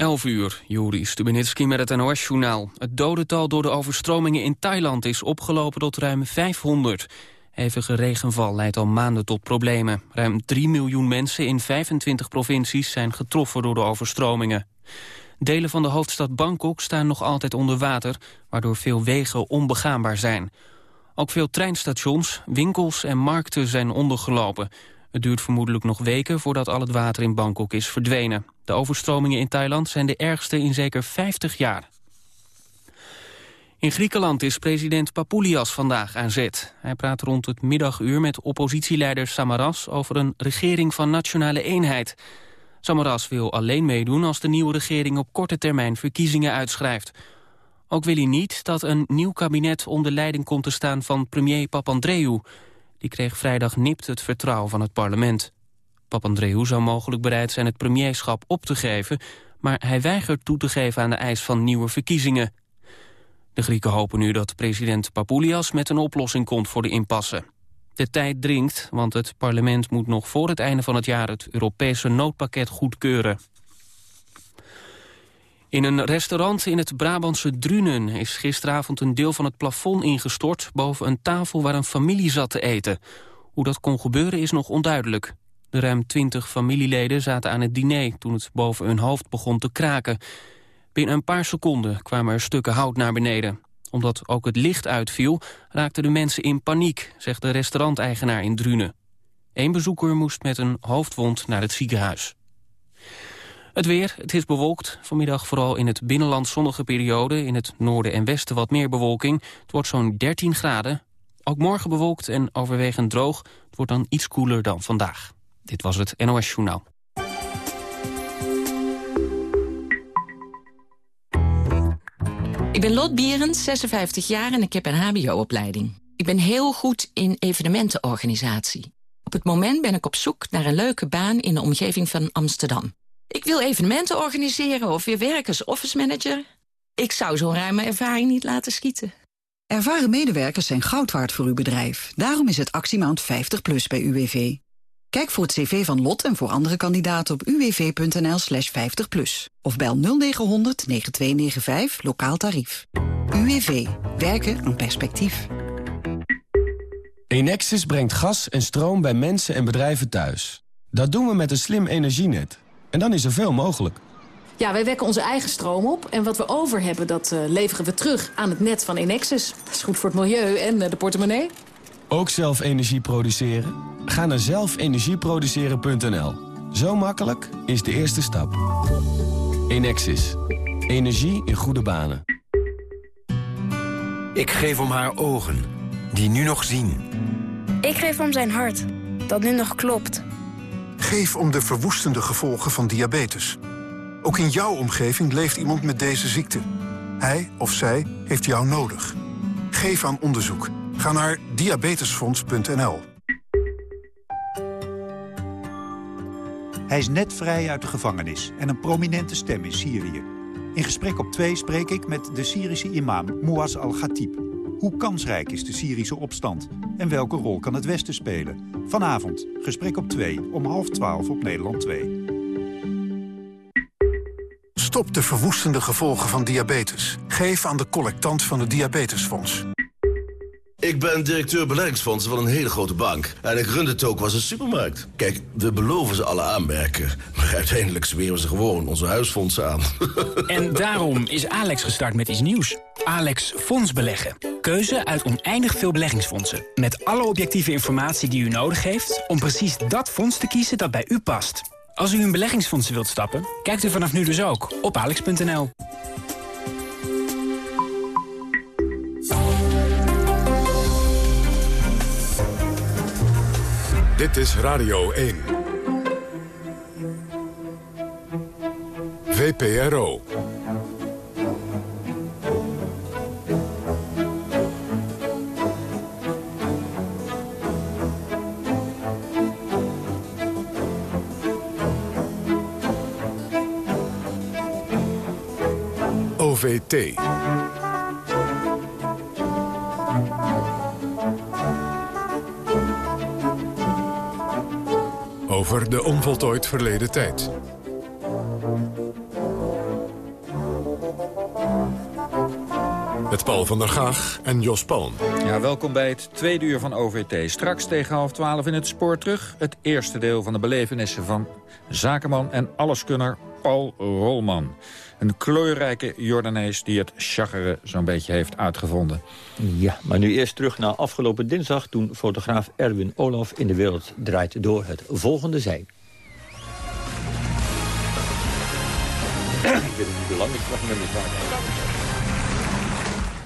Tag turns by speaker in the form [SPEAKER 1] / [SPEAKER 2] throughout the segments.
[SPEAKER 1] 11 uur, Juri Stubenitski met het NOS-journaal. Het dodental door de overstromingen in Thailand is opgelopen tot ruim 500. Hevige regenval leidt al maanden tot problemen. Ruim 3 miljoen mensen in 25 provincies zijn getroffen door de overstromingen. Delen van de hoofdstad Bangkok staan nog altijd onder water... waardoor veel wegen onbegaanbaar zijn. Ook veel treinstations, winkels en markten zijn ondergelopen. Het duurt vermoedelijk nog weken voordat al het water in Bangkok is verdwenen. De overstromingen in Thailand zijn de ergste in zeker 50 jaar. In Griekenland is president Papoulias vandaag aan zet. Hij praat rond het middaguur met oppositieleider Samaras... over een regering van nationale eenheid. Samaras wil alleen meedoen als de nieuwe regering... op korte termijn verkiezingen uitschrijft. Ook wil hij niet dat een nieuw kabinet onder leiding komt te staan... van premier Papandreou. Die kreeg vrijdag nipt het vertrouwen van het parlement. Papandreou zou mogelijk bereid zijn het premierschap op te geven... maar hij weigert toe te geven aan de eis van nieuwe verkiezingen. De Grieken hopen nu dat president Papoulias met een oplossing komt voor de impasse. De tijd dringt, want het parlement moet nog voor het einde van het jaar... het Europese noodpakket goedkeuren. In een restaurant in het Brabantse Drunen is gisteravond een deel van het plafond ingestort boven een tafel waar een familie zat te eten. Hoe dat kon gebeuren is nog onduidelijk. De ruim twintig familieleden zaten aan het diner toen het boven hun hoofd begon te kraken. Binnen een paar seconden kwamen er stukken hout naar beneden. Omdat ook het licht uitviel, raakten de mensen in paniek, zegt de restauranteigenaar in Drunen. Eén bezoeker moest met een hoofdwond naar het ziekenhuis. Het weer, het is bewolkt. Vanmiddag vooral in het binnenland zonnige periode. In het noorden en westen wat meer bewolking. Het wordt zo'n 13 graden. Ook morgen bewolkt en overwegend droog. Het wordt dan iets koeler dan vandaag. Dit was het NOS Journaal.
[SPEAKER 2] Ik ben Lot Bierens, 56 jaar en ik heb een hbo-opleiding. Ik ben heel goed in evenementenorganisatie. Op het moment ben ik op zoek naar een leuke baan in de omgeving van Amsterdam. Ik wil evenementen organiseren of weer werken als office manager. Ik zou zo'n ruime ervaring niet laten schieten.
[SPEAKER 3] Ervaren medewerkers zijn goud waard voor uw bedrijf. Daarom is het actiemaand 50 plus bij UWV. Kijk voor het cv van Lot en voor andere kandidaten op uwv.nl slash 50 plus. Of bel 0900 9295 lokaal tarief. UWV. Werken aan perspectief.
[SPEAKER 4] Enexis brengt gas en stroom bij mensen en bedrijven thuis. Dat doen we met een slim energienet. En dan is er veel mogelijk.
[SPEAKER 5] Ja, wij wekken onze eigen stroom op. En wat we over hebben, dat uh, leveren we terug aan het net van Enexis. Dat is goed voor het milieu en uh, de portemonnee.
[SPEAKER 4] Ook zelf energie produceren? Ga naar zelfenergieproduceren.nl. Zo makkelijk is de eerste stap. Enexis. Energie in goede banen.
[SPEAKER 6] Ik geef om haar ogen, die nu nog zien.
[SPEAKER 7] Ik geef om zijn hart, dat nu nog klopt.
[SPEAKER 8] Geef om de verwoestende gevolgen van diabetes. Ook in jouw omgeving leeft iemand met deze ziekte. Hij of zij heeft jou nodig. Geef aan onderzoek. Ga naar diabetesfonds.nl.
[SPEAKER 9] Hij is net vrij uit de gevangenis en een prominente stem in Syrië. In gesprek op twee spreek ik met de Syrische imam Mouaz al-Khatib. Hoe kansrijk is de Syrische opstand? En welke rol kan het Westen spelen? Vanavond, gesprek op 2, om half 12 op Nederland 2.
[SPEAKER 8] Stop de verwoestende gevolgen van diabetes. Geef aan de collectant van het Diabetesfonds.
[SPEAKER 10] Ik ben directeur beleggingsfondsen van een hele grote bank. En ik run het ook als een supermarkt. Kijk, we beloven ze alle aanmerken. Maar uiteindelijk zweren ze gewoon onze huisfondsen aan.
[SPEAKER 11] en daarom is Alex gestart met iets nieuws. Alex Fonds Beleggen. Keuze uit oneindig veel beleggingsfondsen. Met alle objectieve informatie die u nodig heeft... om precies dat fonds te kiezen dat bij u past. Als u in beleggingsfondsen wilt stappen, kijkt u vanaf nu dus ook op alex.nl.
[SPEAKER 12] Dit is Radio 1. VPRO. OVT. Over de onvoltooid verleden tijd. Met Paul van der Gaag en Jos Palm.
[SPEAKER 13] Ja, welkom bij het tweede uur van OVT. Straks tegen half twaalf in het spoor terug. Het eerste deel van de belevenissen van zakenman en alleskunner Paul Rolman. Een kleurrijke Jordanees die het chageren zo'n beetje heeft uitgevonden.
[SPEAKER 14] Ja, maar nu eerst terug naar afgelopen dinsdag... toen fotograaf Erwin Olaf in de wereld draait door het volgende zei.
[SPEAKER 15] Ik weet het niet hoe lang, ik vraag me niet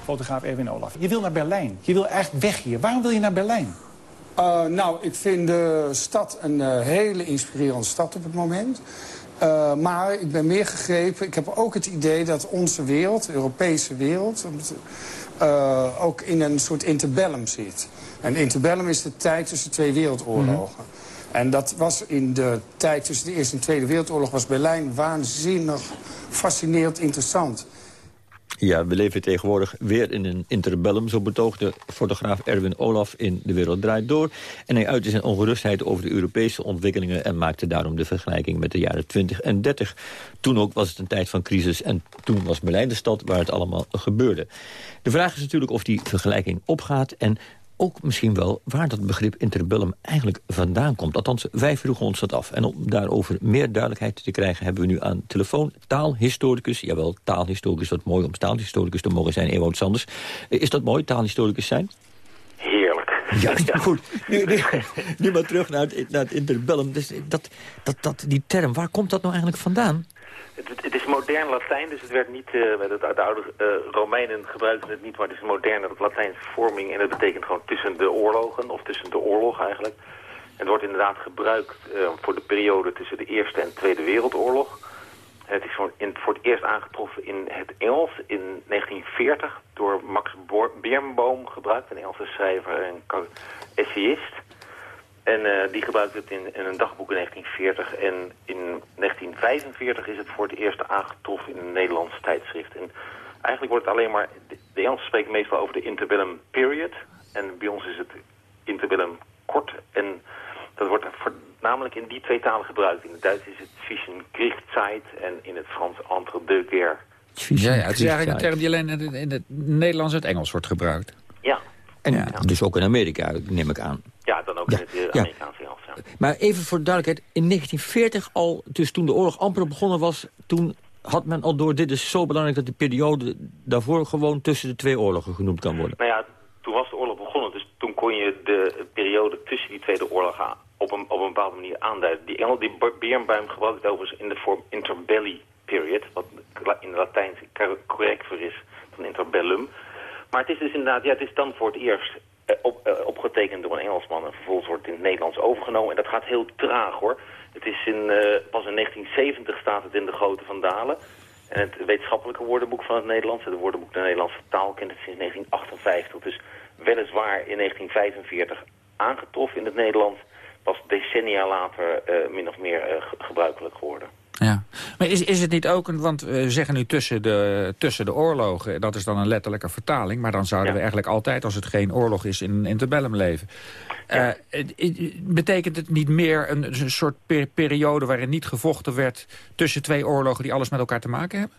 [SPEAKER 15] Fotograaf Erwin Olaf. Je wil naar Berlijn. Je wil echt weg hier. Waarom wil je naar Berlijn?
[SPEAKER 16] Uh, nou, ik vind de stad een uh, hele inspirerende stad op het moment. Uh, maar ik ben meer gegrepen. Ik heb ook het idee dat onze wereld, de Europese wereld... ook in een soort interbellum zit. En interbellum is de tijd tussen twee wereldoorlogen. Mm En dat was in de tijd tussen de Eerste en Tweede Wereldoorlog... was Berlijn waanzinnig fascinerend interessant.
[SPEAKER 14] Ja, we leven tegenwoordig weer in een interbellum. Zo betoogde fotograaf Erwin Olaf in De Wereld Draait Door. En hij uitte zijn ongerustheid over de Europese ontwikkelingen... en maakte daarom de vergelijking met de jaren 20 en 30. Toen ook was het een tijd van crisis en toen was Berlijn de stad waar het allemaal gebeurde. De vraag is natuurlijk of die vergelijking opgaat... en ook misschien wel waar dat begrip interbellum eigenlijk vandaan komt. Althans, wij vroegen ons dat af. En om daarover meer duidelijkheid te krijgen... hebben we nu aan telefoon taalhistoricus. Jawel, taalhistoricus, wat mooi om taalhistoricus te mogen zijn. Ewout Sanders. Is dat mooi, taalhistoricus zijn?
[SPEAKER 17] Heerlijk.
[SPEAKER 14] Ja, goed. Nu, nu, nu, maar terug naar het, naar het interbellum. Dus dat, dat, dat, die term, waar komt dat nou eigenlijk vandaan?
[SPEAKER 17] Het, is modern Latijn, dus het werd niet, uh, de oude uh, Romeinen gebruikten het niet, maar het is moderne Latijnse vorming en dat betekent gewoon tussen de oorlogen, of tussen de oorlog eigenlijk. Het wordt inderdaad gebruikt uh, voor de periode tussen de Eerste en Tweede Wereldoorlog. Het is voor, in, voor het eerst aangetroffen in het Engels in 1940 door Max Birnbaum gebruikt, een Engelse schrijver en essayist. En uh, die gebruikte het in, in, een dagboek in 1940. En in 1945 is het voor het eerst aangetroffen in een Nederlands tijdschrift. En eigenlijk wordt het alleen maar... De, de Engelsen spreken meestal over de interbellum period. En bij ons is het interbellum kort. En dat wordt voornamelijk in die twee talen gebruikt. In het Duits is het Zwischen Kriegszeit en in het Frans entre deux guerres.
[SPEAKER 13] Ja, ja, het is eigenlijk een term die alleen in het Nederlands en het Engels wordt gebruikt.
[SPEAKER 17] Ja.
[SPEAKER 14] En ja. dus ook in Amerika, neem ik aan.
[SPEAKER 17] Ja, in het Amerikaanse.
[SPEAKER 14] Maar even voor de duidelijkheid, in 1940 al, dus toen de oorlog amper begonnen was... toen had men al door, dit is zo belangrijk dat de periode daarvoor gewoon tussen de twee oorlogen genoemd kan worden.
[SPEAKER 17] Nou ja, toen was de oorlog begonnen, dus toen kon je de periode tussen die twee oorlogen op een, op een bepaalde manier aanduiden. Die Engel, die Birnbaum gebruikt overigens in de vorm interbelly period, wat in het Latijn correct voor is dan interbellum. Maar het is dus inderdaad, ja, het is dan voor het eerst uh, op, uh, opgetekend door een Engelsman en vervolgens wordt het in het Nederlands overgenomen. En dat gaat heel traag hoor. Het is in, uh, pas in 1970 staat het in de Grote van Dalen. En het wetenschappelijke woordenboek van het Nederlands, het woordenboek de Nederlandse taal, kent het sinds 1958. Dus weliswaar in 1945 aangetroffen in het Nederlands, pas decennia later min of meer gebruikelijk geworden.
[SPEAKER 13] Ja, maar is, is het niet ook, een, want we zeggen nu tussen de, tussen de oorlogen, dat is dan een letterlijke vertaling, maar dan zouden we eigenlijk altijd, als het geen oorlog is, in een interbellum leven. Ja. Uh, betekent het niet meer een, een soort per periode waarin niet gevochten werd tussen twee oorlogen die alles met elkaar te maken hebben?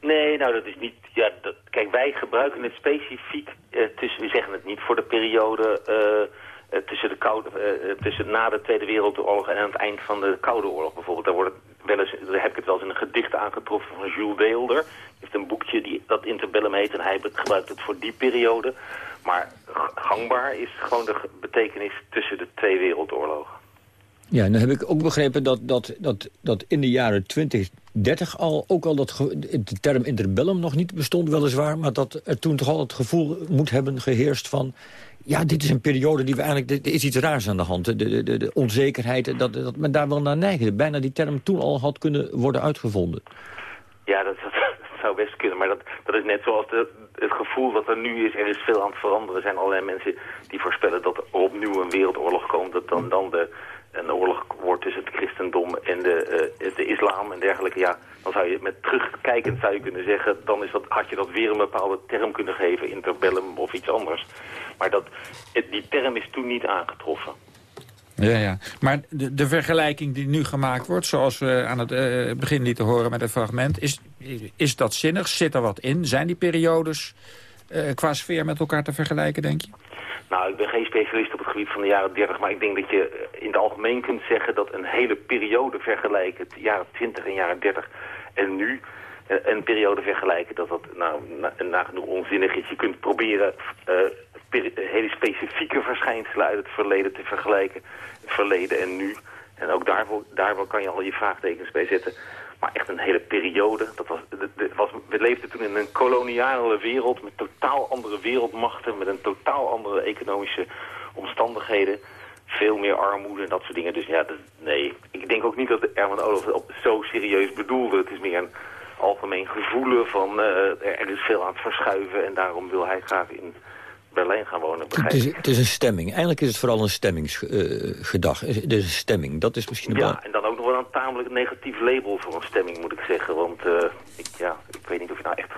[SPEAKER 17] Nee, nou dat is niet, ja, dat, kijk wij gebruiken het specifiek, uh, tussen, we zeggen het niet voor de periode... Uh, tussen, de koude, uh, tussen na de Tweede Wereldoorlog en aan het eind van de Koude Oorlog bijvoorbeeld. Daar wordt wel eens, daar heb ik het wel eens in een gedicht aangetroffen van Jules Deelder. Hij heeft een boekje die dat interbellum heet en hij gebruikt het voor die periode. Maar gangbaar is gewoon de betekenis tussen de twee wereldoorlogen.
[SPEAKER 14] Ja, en dan heb ik ook begrepen dat, dat, dat, dat in de jaren 20, 30 al ook al dat de term interbellum nog niet bestond weliswaar... maar dat er toen toch al het gevoel moet hebben geheerst van... ja, dit is een periode die we eigenlijk... er is iets raars aan de hand. De, de, de, onzekerheid, dat, dat men daar wel naar neigde. Bijna die term toen al had kunnen worden uitgevonden.
[SPEAKER 17] Ja, dat, zou best kunnen. Maar dat, dat is net zoals het gevoel dat er nu is. Er is veel aan het veranderen. Er zijn allerlei mensen die voorspellen dat er opnieuw een wereldoorlog komt. Dat dan, dan de een oorlog wordt tussen het christendom en de, uh, de islam en dergelijke, ja, dan zou je met terugkijkend zou je kunnen zeggen, dan is dat, had je dat weer een bepaalde term kunnen geven, interbellum of iets anders. Maar dat, die term is toen niet aangetroffen.
[SPEAKER 13] Ja, ja. Maar de, de vergelijking die nu gemaakt wordt, zoals we aan het uh, begin lieten horen met het fragment, is, is dat zinnig? Zit er wat in? Zijn die periodes uh, qua sfeer met elkaar te vergelijken, denk je?
[SPEAKER 17] Nou, ik ben geen specialist op gebied van de jaren 30, maar ik denk dat je in het algemeen kunt zeggen dat een hele periode vergelijken, de jaren 20 en jaren 30 en nu, een periode vergelijken, dat dat nou, nagenoeg onzinnig is. Je kunt proberen uh, hele specifieke verschijnselen uit het verleden te vergelijken. Verleden en nu. En ook daarvoor, daarvoor kan je al je vraagtekens bij zetten. Maar echt een hele periode. Dat was, was, we leefden toen in een koloniale wereld met totaal andere wereldmachten. Met een totaal andere economische omstandigheden. Veel meer armoede en dat soort dingen. Dus ja, nee. Ik denk ook niet dat Erwin Olaf het zo serieus bedoelde. Het is meer een algemeen gevoelen van uh, er is veel aan het verschuiven. En daarom wil hij graag in Berlijn gaan wonen.
[SPEAKER 14] Het is, het is, een stemming. Eigenlijk is het vooral een stemmingsgedag. Uh, het is een stemming. Dat is misschien
[SPEAKER 17] Ja, en dan ook nog wel een tamelijk negatief label voor een stemming, moet ik zeggen. Want uh, ik, ja, ik weet niet of je nou echt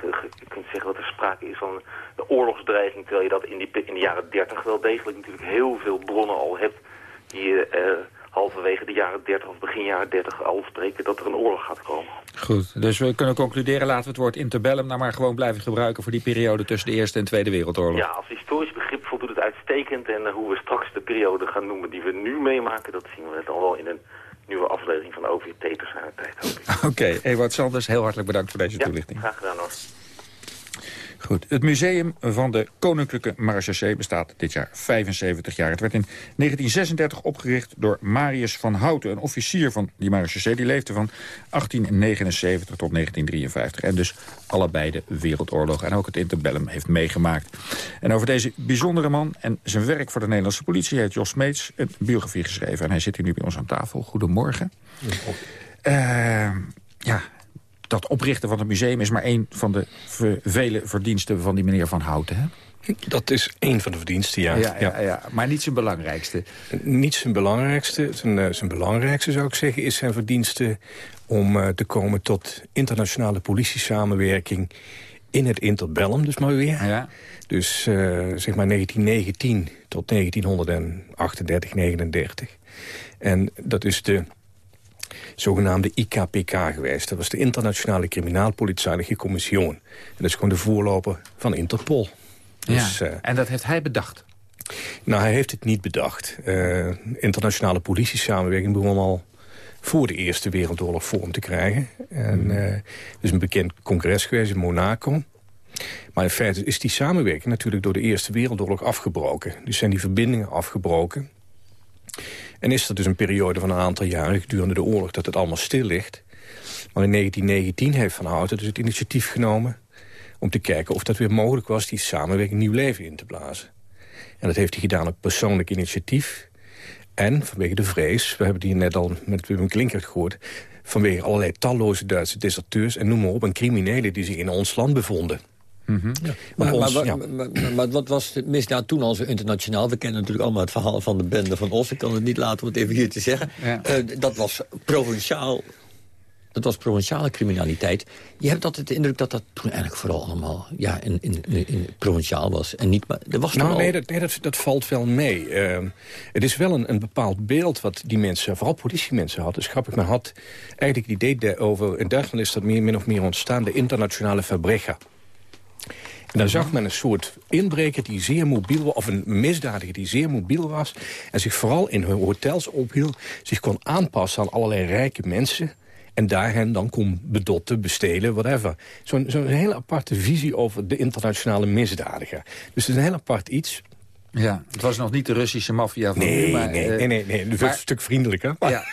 [SPEAKER 17] kunt zeggen dat er sprake is van de oorlogsdreiging... terwijl je dat in, die, in de jaren dertig wel degelijk natuurlijk heel veel bronnen al hebt... die uh, halverwege de jaren 30 of begin jaren 30 al spreken dat er een oorlog gaat komen.
[SPEAKER 13] Goed, dus we kunnen concluderen, laten we het woord interbellum nou maar gewoon blijven gebruiken voor die periode tussen de Eerste en Tweede Wereldoorlog.
[SPEAKER 17] Ja, als historisch begrip voldoet het uitstekend en uh, hoe we straks de periode gaan noemen die we nu meemaken, dat zien we het al wel in een nieuwe aflevering van OVT tegen tijd.
[SPEAKER 13] Oké, okay, Ewout Sanders, heel hartelijk bedankt voor deze
[SPEAKER 17] ja,
[SPEAKER 13] toelichting.
[SPEAKER 17] graag gedaan hoor.
[SPEAKER 13] Goed, het museum van de Koninklijke Marechaussee bestaat dit jaar 75 jaar. Het werd in 1936 opgericht door Marius van Houten, een officier van die marechaussee. Die leefde van 1879 tot 1953 en dus allebei de wereldoorlog en ook het interbellum heeft meegemaakt. En over deze bijzondere man en zijn werk voor de Nederlandse politie heeft Jos Meets een biografie geschreven. En hij zit hier nu bij ons aan tafel. Goedemorgen. Uh, ja, dat oprichten van het museum is maar één van de vele verdiensten van die meneer Van Houten. Hè?
[SPEAKER 18] Dat is één van de verdiensten, ja.
[SPEAKER 13] Ja, ja, ja. Maar niet zijn belangrijkste.
[SPEAKER 18] Niet zijn belangrijkste. Zijn, uh, zijn belangrijkste, zou ik zeggen, is zijn verdienste... om uh, te komen tot internationale politiesamenwerking in het interbellum, dus maar weer.
[SPEAKER 13] Ja.
[SPEAKER 18] Dus uh, zeg maar 1919 tot 1938, 39. En dat is de zogenaamde IKPK geweest. Dat was de Internationale Criminaalpolizeiliche Commissie. En dat is gewoon de voorloper van Interpol.
[SPEAKER 13] Dus, ja, uh, en dat heeft hij bedacht?
[SPEAKER 18] Nou, hij heeft het niet bedacht. Uh, internationale politiesamenwerking begon al voor de Eerste Wereldoorlog vorm te krijgen. En mm. uh, er is een bekend congres geweest in Monaco. Maar in feite is die samenwerking natuurlijk door de Eerste Wereldoorlog afgebroken. Dus zijn die verbindingen afgebroken. En is er dus een periode van een aantal jaren gedurende de oorlog dat het allemaal stil ligt. Maar in 1919 heeft Van Houten dus het initiatief genomen om te kijken of dat weer mogelijk was die samenwerking nieuw leven in te blazen. En dat heeft hij gedaan op persoonlijk initiatief. En vanwege de vrees, we hebben hier net al met Wim Klinkert gehoord... vanwege allerlei talloze Duitse deserteurs en noem maar op... en criminelen die zich in ons land bevonden.
[SPEAKER 14] Mm -hmm. ja. maar, ons, maar, ja. maar, maar, wat was de misdaad toen al zo internationaal? We kennen natuurlijk allemaal het verhaal van de bende van Os. Ik kan het niet laten om het even hier te zeggen. Ja. Uh, dat was provinciaal. Dat was provinciale criminaliteit. Je hebt altijd de indruk dat dat toen eigenlijk vooral allemaal ja, in, in, in provinciaal was. En niet, maar er was
[SPEAKER 18] nou,
[SPEAKER 14] al...
[SPEAKER 18] nee, dat, nee dat, dat, valt wel mee. Uh, het is wel een, een bepaald beeld wat die mensen, vooral politiemensen hadden. Dus grappig, men had eigenlijk het idee over... In Duitsland is dat meer, min of meer ontstaan, de internationale Verbrecher. En daar zag men een soort inbreker die zeer mobiel was... of een misdadiger die zeer mobiel was... en zich vooral in hotels ophield... zich kon aanpassen aan allerlei rijke mensen... en daar hen dan kon bedotten, bestelen, whatever. Zo'n zo hele aparte visie over de internationale misdadiger. Dus het is een heel apart iets...
[SPEAKER 13] Ja, het was nog niet de Russische maffia van
[SPEAKER 18] nee,
[SPEAKER 13] nu, maar,
[SPEAKER 18] nee,
[SPEAKER 13] uh,
[SPEAKER 18] nee, nee, nee, nee.
[SPEAKER 13] maar,
[SPEAKER 18] een stuk vriendelijker. Maar,
[SPEAKER 14] ja.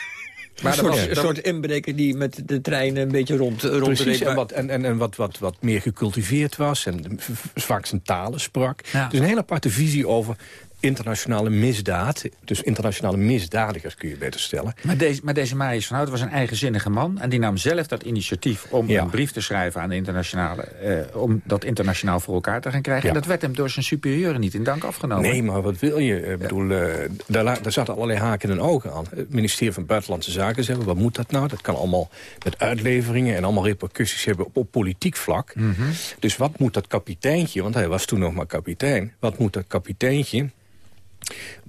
[SPEAKER 14] Maar een soort, was, een soort inbreker die met de trein een beetje rond, rond
[SPEAKER 18] Precies, en, wat, en, en, en wat, wat, wat meer gecultiveerd was en vaak zijn talen sprak. Ja. Dus een hele aparte visie over internationale misdaad. Dus internationale misdadigers kun je beter stellen.
[SPEAKER 13] Maar deze, maar deze Marius van Houten was een eigenzinnige man... en die nam zelf dat initiatief om ja. een brief te schrijven aan de internationale... Eh, om dat internationaal voor elkaar te gaan krijgen. Ja. En dat werd hem door zijn superieuren niet in dank afgenomen.
[SPEAKER 18] Nee, maar wat wil je? Ik bedoel, uh, daar, daar zaten allerlei haken en ogen aan. Het ministerie van Buitenlandse Zaken zeggen, wat moet dat nou? Dat kan allemaal met uitleveringen en allemaal repercussies hebben op, op politiek vlak.
[SPEAKER 13] Mhm.
[SPEAKER 18] Mm -hmm. Dus wat moet dat kapiteintje, want hij was toen nog maar kapitein... wat moet dat kapiteintje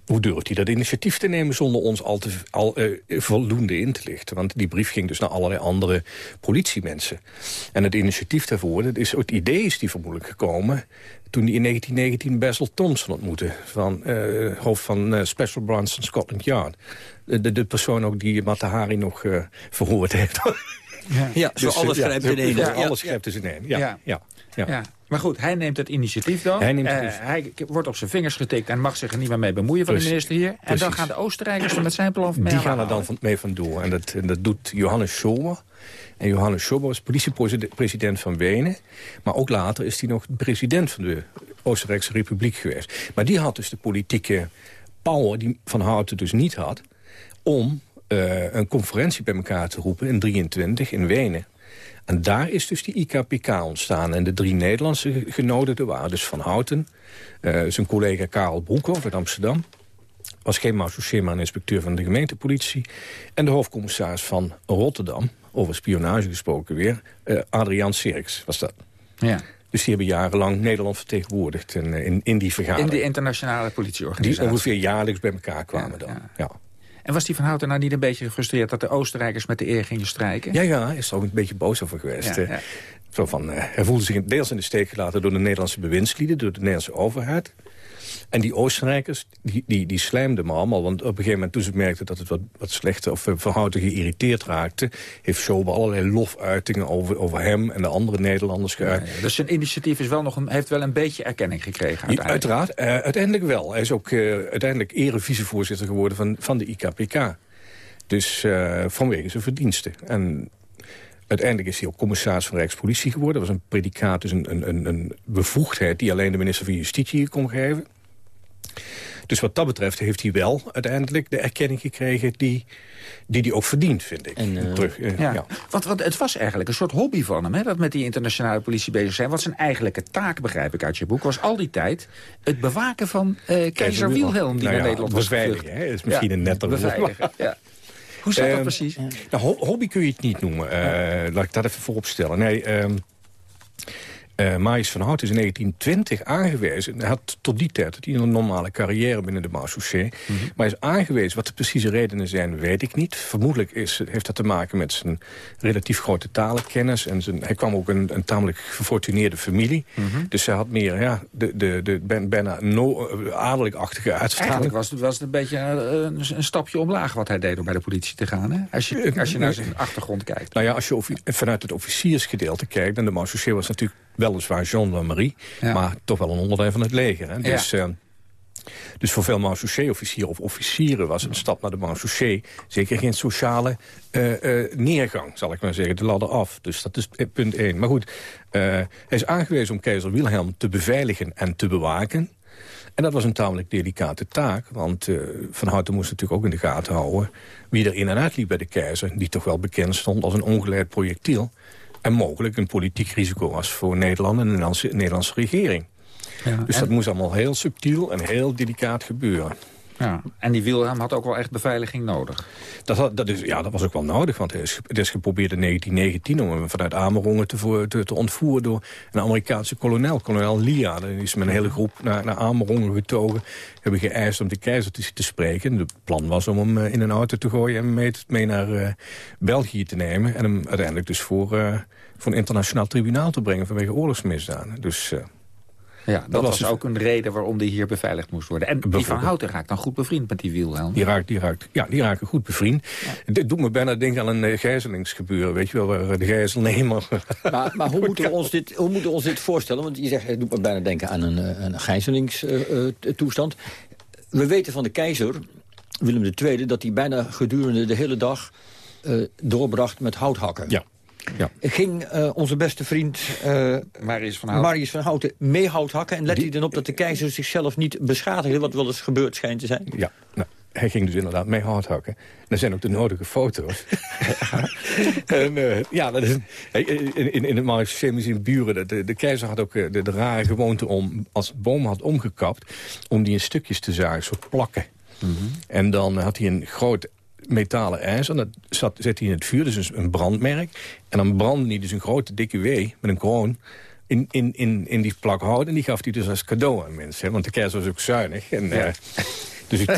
[SPEAKER 18] hoe durft hij dat initiatief te nemen zonder ons al, te, al uh, voldoende in te lichten? Want die brief ging dus naar allerlei andere politiemensen. En het initiatief daarvoor, dat is, het idee is die vermoedelijk gekomen... toen hij in 1919 Basil Thompson ontmoette... Van, uh, hoofd van uh, Special Branch van Scotland Yard. De, de, persoon ook die Matahari nog verhoord heeft.
[SPEAKER 14] ja, ja zo dus, alles grijpt in één.
[SPEAKER 18] Ja, alles grijpt dus in één, ja. ja.
[SPEAKER 13] ja. Maar goed, hij neemt het initiatief dan. Hij, neemt uh, hij wordt op zijn vingers getikt en mag zich er niet meer mee bemoeien van de minister hier. En dan gaan de Oostenrijkers er met zijn plan mee
[SPEAKER 18] Die gaan er dan van, mee vandoor. En dat, en dat doet Johannes Schober. En Johannes Schober was politiepresident van Wenen. Maar ook later is hij nog president van de Oostenrijkse Republiek geweest. Maar die had dus de politieke power die Van Houten dus niet had... om uh, een conferentie bij elkaar te roepen in 23 in Wenen. En daar is dus die IKPK ontstaan. En de drie Nederlandse genodigden waren dus Van Houten... Uh, zijn collega Karel Broekhoff uit Amsterdam... was geen marechaussee, maar een inspecteur van de gemeentepolitie... en de hoofdcommissaris van Rotterdam, over spionage gesproken weer... Uh, Adriaan Serks was dat.
[SPEAKER 13] Ja.
[SPEAKER 18] Dus die hebben jarenlang Nederland vertegenwoordigd in, in, in die vergadering.
[SPEAKER 13] In de internationale politieorganisatie.
[SPEAKER 18] Die ongeveer jaarlijks bij elkaar kwamen dan. ja.
[SPEAKER 13] En was die Van Houten nou niet een beetje gefrustreerd... dat de Oostenrijkers met de eer gingen strijken?
[SPEAKER 18] Ja, ja, hij is er ook een beetje boos over geweest. Ja, Zo van, uh, hij voelde zich deels in de steek gelaten door de Nederlandse bewindslieden... door de Nederlandse overheid. En die Oostenrijkers, die, die, die slijmden me allemaal. Want op een gegeven moment toen ze merkten dat het wat, wat slechter... of uh, Verhouten geïrriteerd raakte... heeft Schobe allerlei lofuitingen over, over hem en de andere Nederlanders geuit.
[SPEAKER 13] Ja, dus zijn initiatief is wel nog een, heeft wel een beetje erkenning gekregen uiteindelijk.
[SPEAKER 18] Uiteraard, uh, uiteindelijk wel. Hij is ook uh, uiteindelijk erevicevoorzitter geworden van, van de IKPK. Dus vanwege zijn verdiensten. En Uiteindelijk is hij ook commissaris van Rijkspolitie geworden. Dat was een predicaat, dus een, een, een bevoegdheid... die alleen de minister van Justitie kon geven. Dus wat dat betreft heeft hij wel uiteindelijk de erkenning gekregen... die die hij ook verdient, vind ik. En, uh, Terug, uh,
[SPEAKER 13] ja. ja. Want, want, het was eigenlijk een soort hobby van hem, hè, dat met die internationale politie bezig zijn. Wat zijn eigenlijke taak, begrijp ik uit je boek, was al die tijd het bewaken van uh, keizer Wilhelm, die nou naar Nederland was
[SPEAKER 18] beveiligen, hè, is misschien een netter
[SPEAKER 13] woord. Ja. Hoe zat dat ehm, precies?
[SPEAKER 18] Nou, hobby kun je het niet noemen. laat ik dat even vooropstellen. Nee, um, uh, Maïs van Hout is in 1920 aangewezen. Hij had tot die tijd had hij een normale carrière binnen de. Mm -hmm. Maar is aangewezen. Wat de precieze redenen zijn, weet ik niet. Vermoedelijk is, heeft dat te maken met zijn relatief grote talenkennis. En zijn, hij kwam ook een, een tamelijk gefortuneerde familie. Mm -hmm. Dus hij had meer ja, de, de, de, bijna no, adellijk-achtige uitstraling.
[SPEAKER 13] Eigenlijk was het, was het een beetje een, een, stapje omlaag wat hij deed om bij de politie te gaan. Hè? Als, je, als je naar zijn achtergrond kijkt.
[SPEAKER 18] Nou ja, als je vanuit het officiersgedeelte kijkt... en de Marchaussee was natuurlijk weliswaar gendarmerie, ja. maar toch wel een onderdeel van het leger. Hè? Dus, ja. uh, dus voor veel marechaussee-officieren of officieren was een stap naar de marechaussee zeker geen sociale uh, uh, neergang, zal ik maar zeggen, de ladder af. Dus dat is punt één. Maar goed, hij is aangewezen om keizer Wilhelm te beveiligen en te bewaken. En dat was een tamelijk delicate taak, want Van Houten moest natuurlijk ook in de gaten houden... wie er in en uit liep bij de keizer, die toch wel bekend stond als een ongeleid projectiel en mogelijk een politiek risico was voor Nederland en de Nederlandse, Nederlandse regering. Ja, dus dat moest allemaal heel subtiel en heel delicaat gebeuren.
[SPEAKER 13] Ja, en die Wilhelm had ook wel echt beveiliging nodig.
[SPEAKER 18] Dat, had, dat, is, ja, dat was ook wel nodig, want het is, het is geprobeerd in 1919... om hem vanuit Amerongen te, te, te, ontvoeren door een Amerikaanse kolonel, kolonel Lia. Die is met een hele groep naar, naar Amerongen getogen. Hebben geëist om de keizer te, te spreken. Het plan was om hem uh, in een auto te gooien en mee, mee naar uh, België te nemen. En hem uiteindelijk dus voor, uh, voor een internationaal tribunaal te brengen vanwege oorlogsmisdaden. Dus...
[SPEAKER 13] Ja, dat, was, ook een reden waarom die hier beveiligd moest worden. En die Van Houten raakt dan goed bevriend met die Wilhelm.
[SPEAKER 18] Die, raakt, die, raakt, ja, die raken goed bevriend. Ja. Dit doet me bijna denken aan een uh, gijzelingsgebeuren. Weet je wel, waar de gijzelnemer...
[SPEAKER 14] Maar, maar hoe, moeten we ons dit, hoe moeten we ons dit voorstellen? Want je zegt, het doet me bijna denken aan een, eh, een gijzelingstoestand. we weten van de keizer, Willem II, dat hij bijna gedurende de hele dag... Uh, doorbracht met houthakken.
[SPEAKER 18] Ja. Ja.
[SPEAKER 14] Ging uh, onze beste vriend uh,
[SPEAKER 13] Marius, van Houten.
[SPEAKER 14] Marius van Houten mee hout hakken... en let hij dan op dat de keizer zichzelf niet beschadigde... wat wel eens gebeurd schijnt te zijn?
[SPEAKER 18] Ja, nou, hij ging dus inderdaad mee hout hakken. er zijn ook de nodige foto's. en, uh, ja, dat is, in, in, in het Marx Buren... De, de, keizer had ook de, de, rare gewoonte om, als boom had omgekapt... om die in stukjes te zagen, soort plakken. Mm -hmm. En dan had hij een groot metalen ijzer. Dat zat, zet hij in het vuur, dus een brandmerk. En dan brandde hij dus een grote dikke W met een kroon in, in, in, in die plak hout. En die gaf hij dus als cadeau aan mensen. Hè? Want de keizer was ook zuinig. En, ja. uh, Dus ik,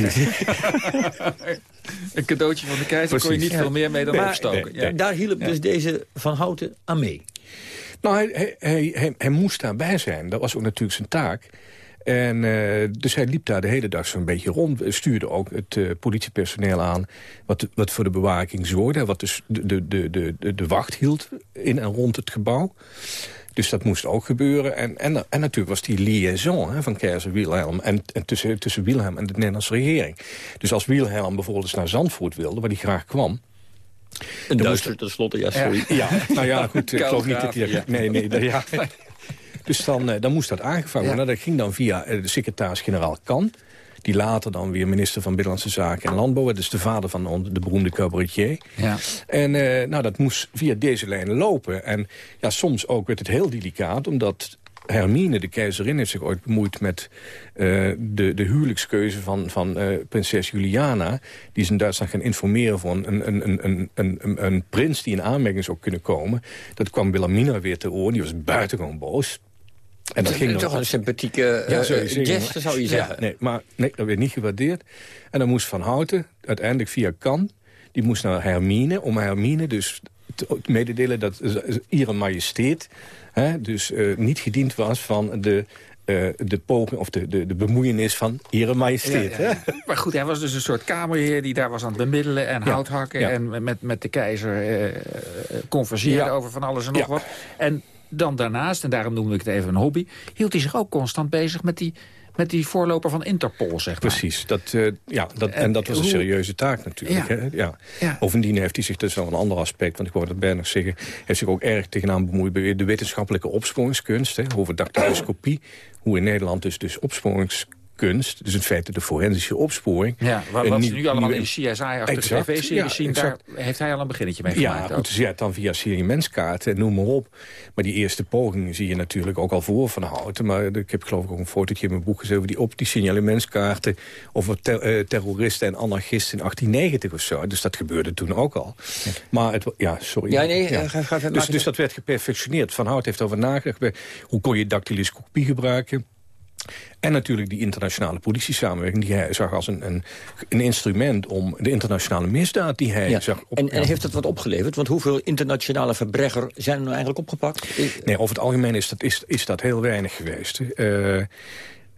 [SPEAKER 13] een cadeautje van de keizer kon je niet veel meer mee dan
[SPEAKER 14] Maar,
[SPEAKER 13] opstoken.
[SPEAKER 14] ja. Daar hielp dus deze Van Houten aan mee.
[SPEAKER 18] Nou, hij, hij, hij, hij, hij moest daarbij zijn. Dat was ook natuurlijk zijn taak. En eh, dus hij liep daar de hele dag zo'n beetje rond. Stuurde ook het eh, politiepersoneel aan wat, wat voor de bewaking zorgde. Wat dus de, de, de, de, de wacht hield in en rond het gebouw. Dus dat moest ook gebeuren. En, en, en natuurlijk was die liaison hè, van keizer Wilhelm... En, en tussen, tussen Wilhelm en de Nederlandse regering. Dus als Wilhelm bijvoorbeeld eens naar Zandvoort wilde... waar hij graag kwam...
[SPEAKER 14] Een
[SPEAKER 18] dan
[SPEAKER 14] Duitser tenslotte, ja, sorry.
[SPEAKER 18] Ja, nou ja, goed, ik geloof niet dat hij...
[SPEAKER 14] ja.
[SPEAKER 18] Nee, nee, ja. Dus dan, eh, dan moest dat aangevangen worden. Dat ging dan via eh, de secretaris-generaal Kan. Die later dan weer minister van Binnenlandse Zaken en Landbouw. werd. Dus de vader van de beroemde cabaretier.
[SPEAKER 13] Ja.
[SPEAKER 18] En eh, nou, dat moest via deze lijnen lopen. En ja, soms ook werd het heel delicaat, omdat... Hermine, de keizerin, heeft zich ooit bemoeid met de, de huwelijkskeuze van, van prinses Juliana. Die is in Duitsland gaan informeren voor een, een, een, een, een, een, een prins die in aanmerking zou kunnen komen. Dat kwam Wilhelmina weer te oren, die was buitengewoon boos. En dat ging
[SPEAKER 14] Toch een sympathieke
[SPEAKER 18] ja,
[SPEAKER 14] eh,
[SPEAKER 18] zou je zeggen.
[SPEAKER 14] geste, zou je zeggen.
[SPEAKER 18] Ja, nee, maar nee, dat werd niet gewaardeerd. En dan moest Van Houten, uiteindelijk via Kan... die moest naar Hermine, om Hermine dus te mededelen... dat eh, Ihre Majesteet hè, dus eh, niet gediend was van de... eh, de poging of de, de, de bemoeienis van.
[SPEAKER 13] Ja, ja,
[SPEAKER 18] hè?
[SPEAKER 13] Maar goed, hij was dus een soort kamerheer die daar was aan het bemiddelen en
[SPEAKER 18] Ja,
[SPEAKER 13] hout hakken
[SPEAKER 18] ja.
[SPEAKER 13] en met, met de keizer eh, eh, converseren
[SPEAKER 18] Ja.
[SPEAKER 13] over van alles en nog wat. En dan daarnaast, en daarom noemde ik het even een hobby, hield hij zich ook constant bezig met die, met die voorloper van Interpol, zeg maar.
[SPEAKER 18] Precies, dat, eh, ja, dat, en,
[SPEAKER 13] En
[SPEAKER 18] dat was een serieuze taak natuurlijk.
[SPEAKER 13] Ja.
[SPEAKER 18] Hè? Ja.
[SPEAKER 13] Ja.
[SPEAKER 18] Bovendien heeft hij zich, dat is wel een ander aspect... want ik hoorde het bijna zeggen... heeft zich ook erg tegenaan bemoeid bij de wetenschappelijke opsporingskunst... Hè, over dactyloscopie, hoe in Nederland dus, dus opsporingskunst... dus in feite de forensische opsporing...
[SPEAKER 13] Ja, wat, wat
[SPEAKER 18] nieuw-
[SPEAKER 13] ze nu allemaal
[SPEAKER 18] nieuwe-
[SPEAKER 13] in CSI-achtige
[SPEAKER 18] Exact,
[SPEAKER 13] tv-series
[SPEAKER 18] ja,
[SPEAKER 13] zien,
[SPEAKER 18] exact.
[SPEAKER 13] daar heeft hij al een beginnetje mee
[SPEAKER 18] Ja,
[SPEAKER 13] gemaakt. ook.
[SPEAKER 18] goed, dus ja, dan via serie menskaarten en noem maar op. Maar die eerste pogingen zie je natuurlijk ook al voor van Houten. Maar ik heb geloof ik ook een fotootje in mijn boek gezet... over die op die signalementskaarten over ter- eh, terroristen en anarchisten in 1890 of zo. Dus dat gebeurde toen ook al. Maar het, ja, sorry.
[SPEAKER 14] Ja, nee, eh, ga- ga
[SPEAKER 18] dus, dus dat werd geperfectioneerd. Van Hout heeft over nagedacht. Hoe kon je dactyloscopie gebruiken? En natuurlijk die internationale politiesamenwerking... die hij zag als een, een, een instrument om de internationale misdaad die hij
[SPEAKER 14] Ja.
[SPEAKER 18] zag... Op,
[SPEAKER 14] En, en
[SPEAKER 18] ja.
[SPEAKER 14] heeft dat wat opgeleverd? Want hoeveel internationale verbregger zijn er nou eigenlijk opgepakt?
[SPEAKER 18] Nee, over het algemeen is dat, is, is dat heel weinig geweest. Eh,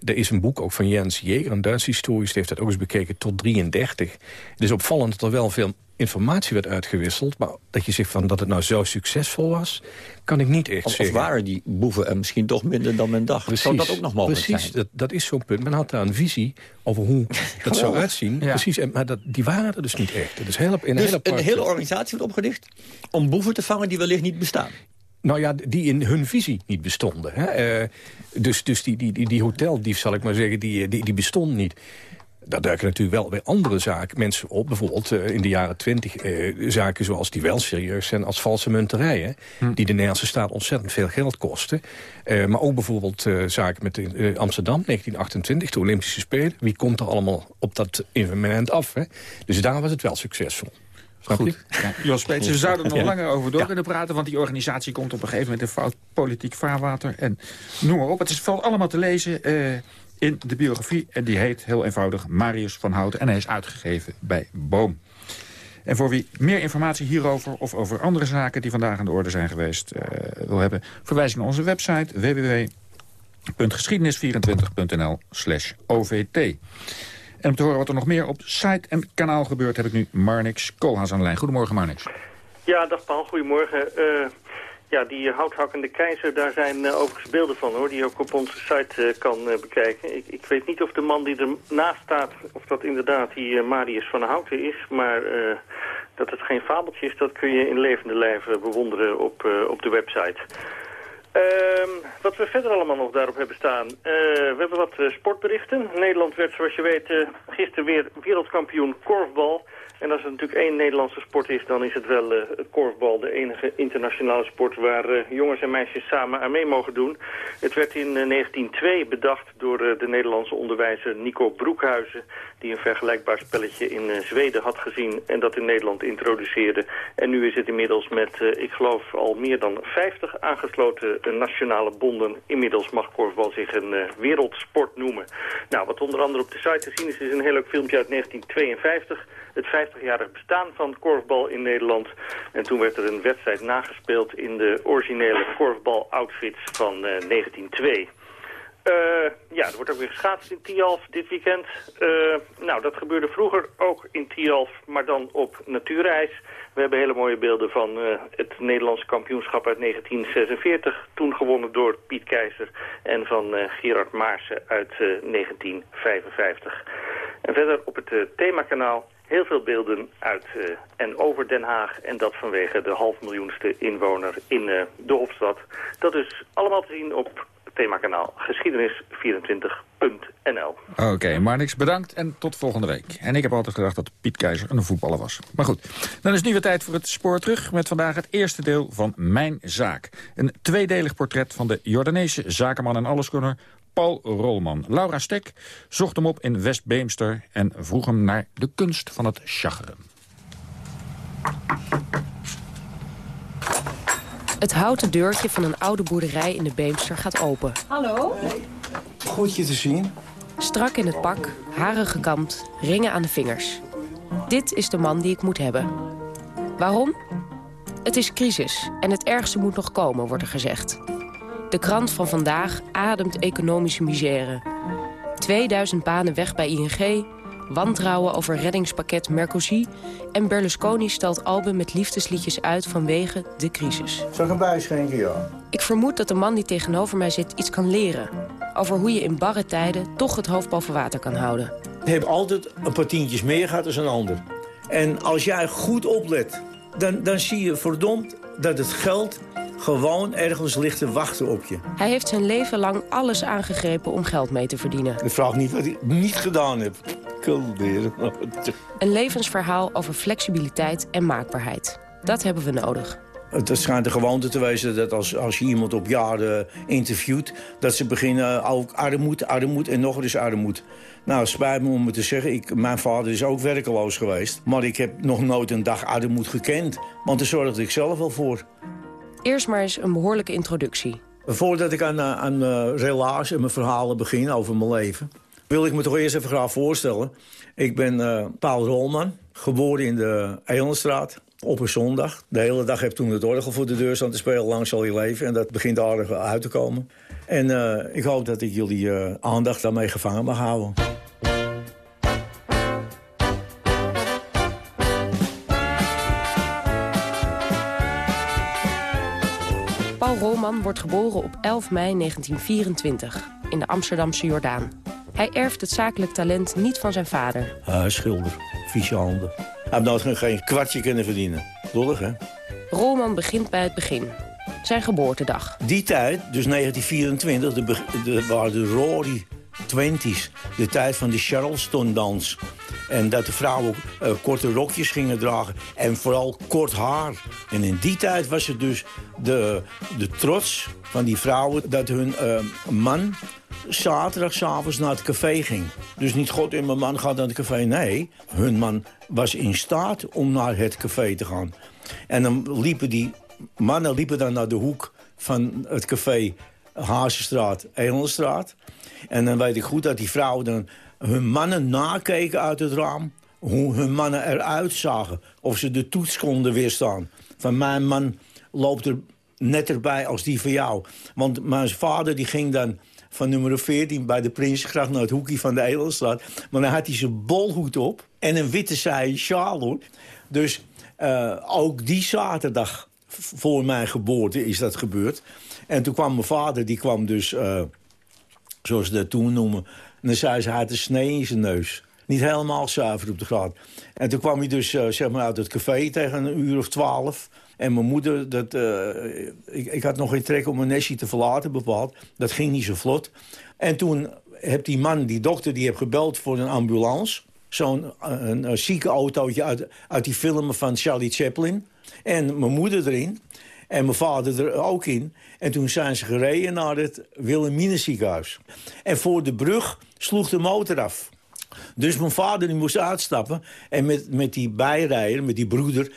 [SPEAKER 18] er is een boek ook van Jens Jeger, een Duits historisch... die heeft dat ook eens bekeken tot 33. Het is opvallend dat er wel veel informatie werd uitgewisseld... maar dat je zegt van dat het nou zo succesvol was... kan ik niet echt
[SPEAKER 14] Of, of
[SPEAKER 18] zeggen.
[SPEAKER 14] waren die boeven er misschien toch minder dan men dacht?
[SPEAKER 18] Precies,
[SPEAKER 14] Zou dat ook nog mogelijk
[SPEAKER 18] precies
[SPEAKER 14] zijn?
[SPEAKER 18] Dat, dat is zo'n punt. Men had daar een visie over hoe dat zou uitzien.
[SPEAKER 14] Ja.
[SPEAKER 18] Precies, en, maar dat, die waren er dus niet echt. Is heel, in een
[SPEAKER 14] Dus
[SPEAKER 18] hele
[SPEAKER 14] een
[SPEAKER 18] aparte-
[SPEAKER 14] hele organisatie wordt opgericht om boeven te vangen die wellicht niet bestaan.
[SPEAKER 18] Nou ja, die in hun visie niet bestonden. Hè? Eh, dus dus die, die, die, die hoteldief, zal ik maar zeggen, die, die, die bestond niet. Daar duiken natuurlijk wel weer andere zaken, mensen op. Bijvoorbeeld eh, in de jaren twintig eh, zaken zoals die wel serieus zijn als valse munterijen.
[SPEAKER 14] Hm.
[SPEAKER 18] Die de Nederlandse staat ontzettend veel geld kosten. Maar ook bijvoorbeeld zaken met Amsterdam, 1928, de Olympische Spelen. Wie komt er allemaal op dat evenement af? Hè? Dus daar was het wel succesvol. Snap je?
[SPEAKER 13] Ja, Jos Peets, we zouden er nog
[SPEAKER 18] Ja.
[SPEAKER 13] langer over door kunnen praten... want die organisatie komt op een gegeven moment in fout politiek vaarwater. En noem maar op. Het is valt allemaal te lezen eh, in de biografie. En die heet heel eenvoudig Marius van Houten. En hij is uitgegeven bij Boom. En voor wie meer informatie hierover of over andere zaken... die vandaag aan de orde zijn geweest eh, wil hebben... verwijs ik naar onze website www.geschiedenis24.nl slash OVT. En om te horen wat er nog meer op site en kanaal gebeurt... heb ik nu Marnix Koolhaas aan de lijn. Goedemorgen, Marnix.
[SPEAKER 19] Ja, dag Paul, goedemorgen. Eh, ja, die houthakkende keizer, daar zijn eh, overigens beelden van hoor, die je ook op onze site eh, kan bekijken. Ik, ik weet niet of de man die ernaast staat, of dat inderdaad die Marius van Houten is, maar dat het geen fabeltje is, dat kun je in levende lijven bewonderen op, op de website. Ehm, wat we verder allemaal nog daarop hebben staan. eh, we hebben wat eh, sportberichten. Nederland werd, zoals je weet, eh, gisteren weer wereldkampioen korfbal. En als er natuurlijk één Nederlandse sport is, dan is het wel korfbal. De enige internationale sport waar jongens en meisjes samen aan mee mogen doen. Het werd in uh, 1902 bedacht door de Nederlandse onderwijzer Nico Broekhuizen. Die een vergelijkbaar spelletje in Zweden had gezien en dat in Nederland introduceerde. En nu is het inmiddels met, ik geloof, al meer dan 50 aangesloten nationale bonden. Inmiddels mag korfbal zich een wereldsport noemen. Nou, wat onder andere op de site te zien is, is een heel leuk filmpje uit 1952 het 50-jarig bestaan van korfbal in Nederland. En toen werd er een wedstrijd nagespeeld in de originele korfbal-outfits van 1902. Uh, ja, er wordt ook weer geschaatst in Tialf dit weekend. Uh, nou, dat gebeurde vroeger ook in Tialf, maar dan op natuurreis. We hebben hele mooie beelden van uh, het Nederlandse kampioenschap uit 1946. Toen gewonnen door Piet Keizer en van Gerard Maarsen uit 1955. En verder op het themakanaal heel veel beelden uit en over Den Haag. En dat vanwege de half miljoenste inwoner in de Hofstad. Dat is allemaal te zien op themakanaal geschiedenis24.nl.
[SPEAKER 13] Oké, okay, Marnix, bedankt en tot volgende week. En ik heb altijd gedacht dat Piet Keizer een voetballer was. Maar goed, dan is nu weer tijd voor het spoor terug... met vandaag het eerste deel van Mijn Zaak. Een tweedelig portret van de Jordaanese zakenman en alleskunner Paul Rolman. Laura Stek zocht hem op in West-Beemster... en vroeg hem naar de kunst van het chageren.
[SPEAKER 20] Het houten deurtje van een oude boerderij in de Beemster gaat open.
[SPEAKER 21] Hallo. Goed je te zien.
[SPEAKER 20] Strak in het pak, haren gekamd, ringen aan de vingers. Dit is de man die ik moet hebben. Waarom? Het is crisis en het ergste moet nog komen, wordt er gezegd. De krant van vandaag ademt economische misère. 2000 banen weg bij ING, wantrouwen over reddingspakket Mercosi... en Berlusconi stelt album met liefdesliedjes uit vanwege de crisis.
[SPEAKER 21] Zal ik een buis schenken, ja?
[SPEAKER 20] Ik vermoed dat de man die tegenover mij zit iets kan leren... over hoe je in barre tijden toch het hoofd boven water kan houden.
[SPEAKER 21] Je hebt altijd een paar tientjes meer gehad dan een ander. En als jij goed oplet, dan, dan zie je verdomd dat het geld gewoon ergens ligt te wachten op je.
[SPEAKER 20] Hij heeft zijn leven lang alles aangegrepen om geld mee te verdienen.
[SPEAKER 21] Ik vraag niet wat ik niet gedaan heb.
[SPEAKER 20] Een levensverhaal over flexibiliteit en maakbaarheid. Dat hebben we nodig.
[SPEAKER 21] Het schijnt de gewoonte te wezen dat als, als je iemand op jaren interviewt... dat ze beginnen ook armoede, armoede en nog eens armoede. Nou, spijt me om het te zeggen. Ik, mijn vader is ook werkeloos geweest. Maar ik heb nog nooit een dag armoede gekend. Want daar zorgde ik zelf wel voor.
[SPEAKER 20] Eerst maar eens een behoorlijke introductie.
[SPEAKER 21] Voordat ik aan, eh, aan uh, relaas en mijn verhalen begin over mijn leven... wil ik me toch eerst even graag voorstellen. Ik ben uh, Paul Rolman, geboren in de Elenstraat op een zondag. De hele dag heb toen het orgel voor de deur staan te spelen. Lang zal je leven. En dat begint aardig uit te komen. En uh, ik hoop dat ik jullie uh, aandacht daarmee gevangen mag houden.
[SPEAKER 20] Paul Rolman wordt geboren op 11 mei 1924 in de Amsterdamse Jordaan. Hij erft het zakelijk talent niet van zijn vader.
[SPEAKER 21] Hij uh, schilder, vieze handen. Hij heeft nooit geen kwartje kunnen verdienen. Lollig, hè?
[SPEAKER 20] Rolman begint bij het begin. Zijn geboortedag.
[SPEAKER 21] Die tijd, dus 1924, de, de, waren de Rory Twenties. De tijd van de Charleston-dans. En dat de vrouwen uh, korte rokjes gingen dragen. En vooral kort haar. En in die tijd was het dus de, de trots van die vrouwen... dat hun uh, man zaterdagavond naar het café ging. Dus niet God en mijn man gaat naar het café. Nee, hun man was in staat om naar het café te gaan. En dan liepen die mannen liepen dan naar de hoek van het café Hazenstraat, Elenstraat. En dan weet ik goed dat die vrouwen dan hun mannen nakeken uit het raam... hoe hun mannen eruit zagen. Of ze de toets konden weerstaan. Van mijn man loopt er net erbij als die van jou. Want mijn vader die ging dan van nummer 14 bij de Prinsgracht naar het hoekje van de Edelstraat. Maar dan had hij zijn bolhoed op en een witte zijden sjaal. Dus uh, ook die zaterdag voor mijn geboorte is dat gebeurd. En toen kwam mijn vader, die kwam dus, uh, zoals ze dat toen noemen... en dan zei ze, hij had een snee in zijn neus. Niet helemaal zuiver op de graad. En toen kwam hij dus uh, zeg maar uit het café tegen een uur of twaalf... En mijn moeder, dat, uh, ik, ik, had nog geen trek om mijn nestje te verlaten bepaald. Dat ging niet zo vlot. En toen heb die man, die dokter, die heb gebeld voor een ambulance. Zo'n een, een zieke autootje uit, uit die filmen van Charlie Chaplin. En mijn moeder erin. En mijn vader er ook in. En toen zijn ze gereden naar het Wilhelminenziekenhuis. En voor de brug sloeg de motor af. Dus mijn vader die moest uitstappen. En met, met die bijrijder, met die broeder...